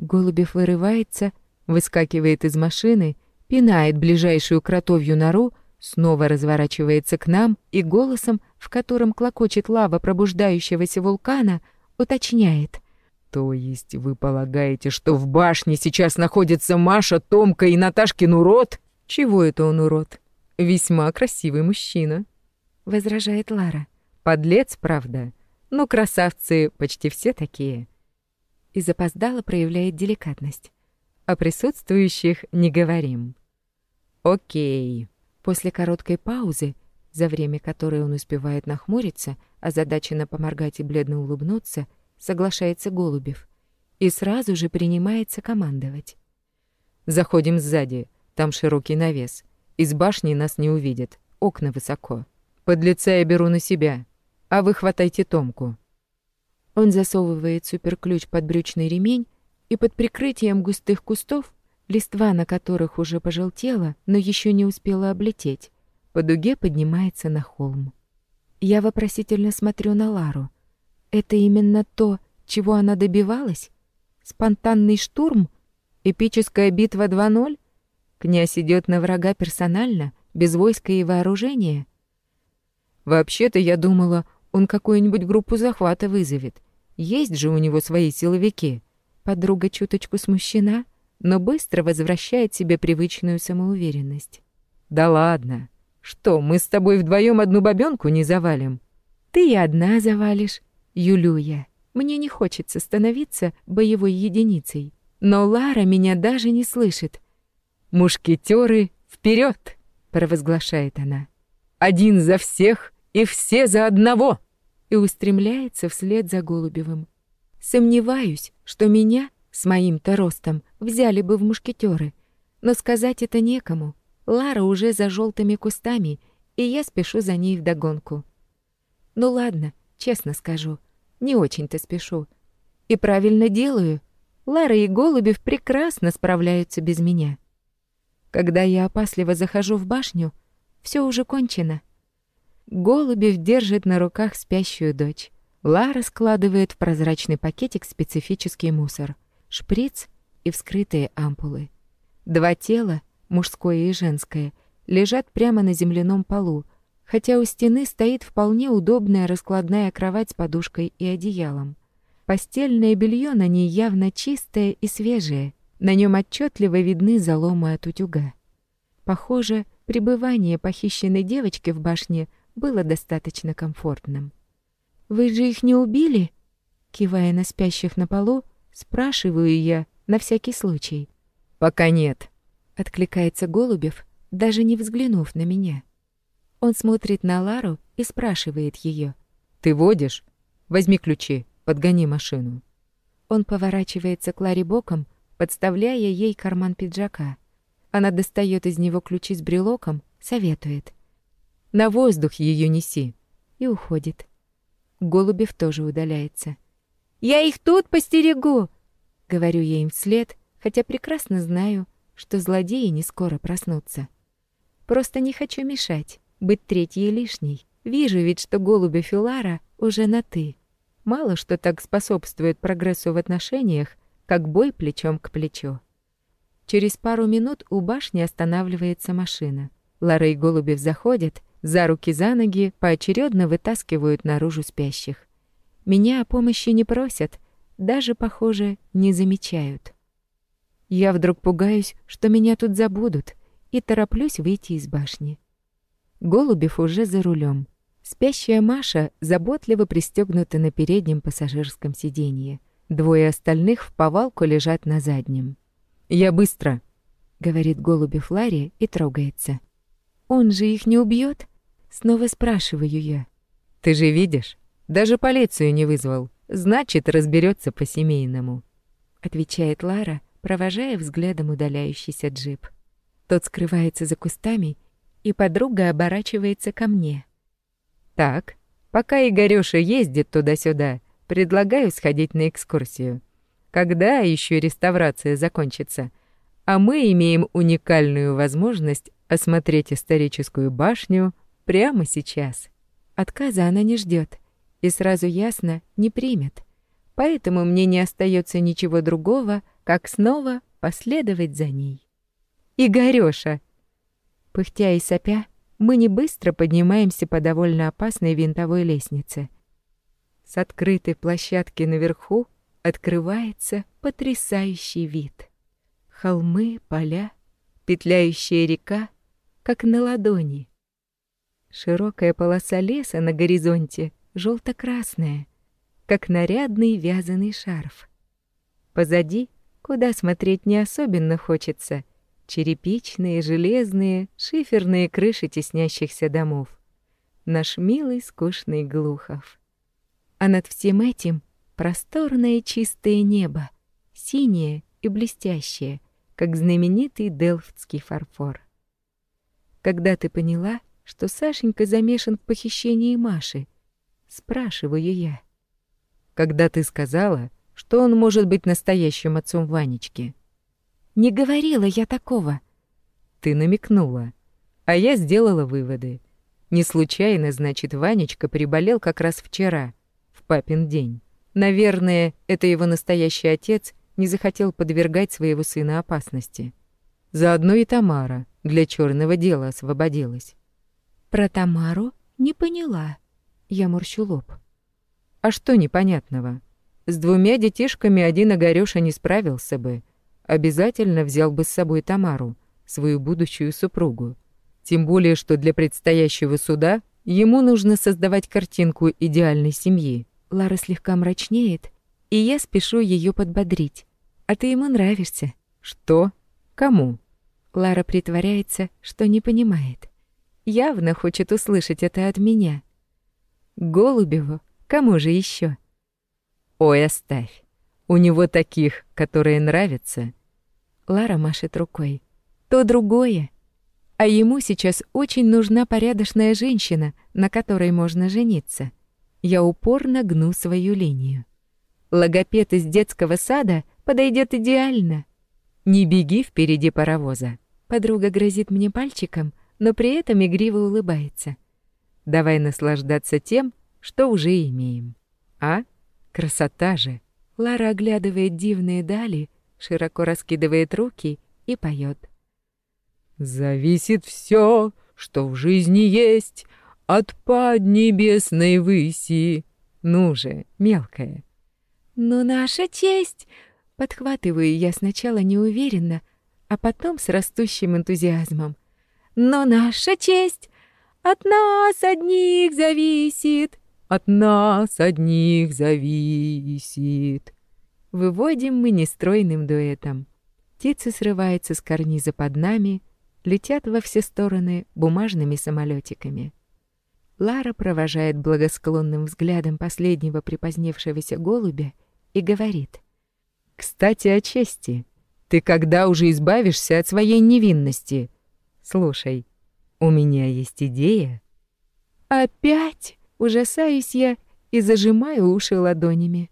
Голубев вырывается, выскакивает из машины, пинает ближайшую кротовью нору, снова разворачивается к нам и голосом, в котором клокочет лава пробуждающегося вулкана, уточняет. «То есть вы полагаете, что в башне сейчас находится Маша, Томка и Наташкин урод?» «Чего это он урод?» «Весьма красивый мужчина», — возражает Лара. «Подлец, правда, но красавцы почти все такие». И запоздало проявляет деликатность. О присутствующих не говорим. «Окей». После короткой паузы, за время которой он успевает нахмуриться, озадаченно поморгать и бледно улыбнуться, соглашается Голубев и сразу же принимается командовать. «Заходим сзади, там широкий навес. Из башни нас не увидят, окна высоко. Под лица я беру на себя, а вы хватайте Томку». Он засовывает суперключ под брючный ремень и под прикрытием густых кустов листва на которых уже пожелтела, но еще не успела облететь, по дуге поднимается на холм. Я вопросительно смотрю на Лару. Это именно то, чего она добивалась? Спонтанный штурм? Эпическая битва 2.0? Князь идет на врага персонально, без войска и вооружения? Вообще-то я думала, он какую-нибудь группу захвата вызовет. Есть же у него свои силовики. Подруга чуточку смущена, но быстро возвращает себе привычную самоуверенность. «Да ладно. Что, мы с тобой вдвоем одну бабёнку не завалим?» «Ты и одна завалишь, Юлю я. Мне не хочется становиться боевой единицей. Но Лара меня даже не слышит. «Мушкетеры, вперед! провозглашает она. «Один за всех и все за одного!» И устремляется вслед за Голубевым. Сомневаюсь, что меня с моим-то ростом взяли бы в мушкетеры, но сказать это некому. Лара уже за желтыми кустами, и я спешу за ней вдогонку. Ну ладно, честно скажу, не очень-то спешу. И правильно делаю. Лара и Голубев прекрасно справляются без меня. Когда я опасливо захожу в башню, все уже кончено. Голубев держит на руках спящую дочь. Лара складывает в прозрачный пакетик специфический мусор — шприц и вскрытые ампулы. Два тела, мужское и женское, лежат прямо на земляном полу, хотя у стены стоит вполне удобная раскладная кровать с подушкой и одеялом. Постельное белье на ней явно чистое и свежее, на нем отчетливо видны заломы от утюга. Похоже, пребывание похищенной девочки в башне было достаточно комфортным. «Вы же их не убили?» Кивая на спящих на полу, Спрашиваю я на всякий случай. «Пока нет», — откликается Голубев, даже не взглянув на меня. Он смотрит на Лару и спрашивает ее: «Ты водишь? Возьми ключи, подгони машину». Он поворачивается к Ларе боком, подставляя ей карман пиджака. Она достает из него ключи с брелоком, советует. «На воздух ее неси». И уходит. Голубев тоже удаляется. Я их тут постерегу, говорю я им вслед, хотя прекрасно знаю, что злодеи не скоро проснутся. Просто не хочу мешать, быть третьей лишней. Вижу ведь, что голуби Филара уже на «ты». Мало что так способствует прогрессу в отношениях, как бой плечом к плечу. Через пару минут у башни останавливается машина. Лара и Голубев заходят, за руки за ноги поочередно вытаскивают наружу спящих. Меня о помощи не просят, даже, похоже, не замечают. Я вдруг пугаюсь, что меня тут забудут, и тороплюсь выйти из башни. Голубев уже за рулем. Спящая Маша заботливо пристегнута на переднем пассажирском сиденье. Двое остальных в повалку лежат на заднем. «Я быстро», — говорит Голубев Ларе и трогается. «Он же их не убьет? Снова спрашиваю я. «Ты же видишь, даже полицию не вызвал. Значит, разберется по-семейному», — отвечает Лара, провожая взглядом удаляющийся джип. Тот скрывается за кустами, и подруга оборачивается ко мне. «Так, пока Игорёша ездит туда-сюда, предлагаю сходить на экскурсию. Когда еще реставрация закончится? А мы имеем уникальную возможность осмотреть историческую башню прямо сейчас». Отказа она не ждет и сразу ясно не примет. Поэтому мне не остается ничего другого, как снова последовать за ней. «Игорёша!» Пыхтя и сопя, мы не быстро поднимаемся по довольно опасной винтовой лестнице. С открытой площадки наверху открывается потрясающий вид. Холмы, поля, петляющая река, как на ладони. Широкая полоса леса на горизонте желто красная как нарядный вязаный шарф. Позади, куда смотреть не особенно хочется, черепичные, железные, шиферные крыши теснящихся домов. Наш милый скучный Глухов. А над всем этим просторное чистое небо, синее и блестящее, как знаменитый делфтский фарфор. Когда ты поняла, что Сашенька замешан в похищении Маши, спрашиваю я. Когда ты сказала, что он может быть настоящим отцом Ванечки. Не говорила я такого. Ты намекнула, а я сделала выводы. Не случайно, значит, Ванечка приболел как раз вчера, в папин день. Наверное, это его настоящий отец не захотел подвергать своего сына опасности. Заодно и Тамара для черного дела освободилась. Про Тамару не поняла. Я морщу лоб. А что непонятного? С двумя детишками один Огарёша не справился бы. Обязательно взял бы с собой Тамару, свою будущую супругу. Тем более, что для предстоящего суда ему нужно создавать картинку идеальной семьи. Лара слегка мрачнеет, и я спешу ее подбодрить. А ты ему нравишься. Что? Кому? Лара притворяется, что не понимает. Явно хочет услышать это от меня. Голубеву, кому же еще? Ой, оставь. У него таких, которые нравятся. Лара машет рукой. То другое. А ему сейчас очень нужна порядочная женщина, на которой можно жениться. Я упорно гну свою линию. Логопед из детского сада подойдет идеально. Не беги впереди паровоза. Подруга грозит мне пальчиком, но при этом игриво улыбается. Давай наслаждаться тем, что уже имеем. А? Красота же. Лара оглядывает дивные дали, широко раскидывает руки и поет. Зависит все, что в жизни есть, от поднебесной выси. Ну же, мелкая. Но наша честь, подхватываю я сначала неуверенно, а потом с растущим энтузиазмом. Но наша честь от нас одних зависит от нас одних зависит. Выводим мы нестройным дуэтом. Птицы срываются с карниза под нами, летят во все стороны бумажными самолетиками. Лара провожает благосклонным взглядом последнего припоздневшегося голубя и говорит. «Кстати, о чести. Ты когда уже избавишься от своей невинности? Слушай, у меня есть идея». «Опять?» Ужасаюсь я и зажимаю уши ладонями.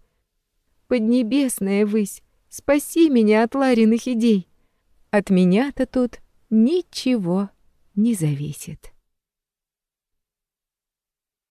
Поднебесная высь, спаси меня от Лариных идей. От меня-то тут ничего не зависит.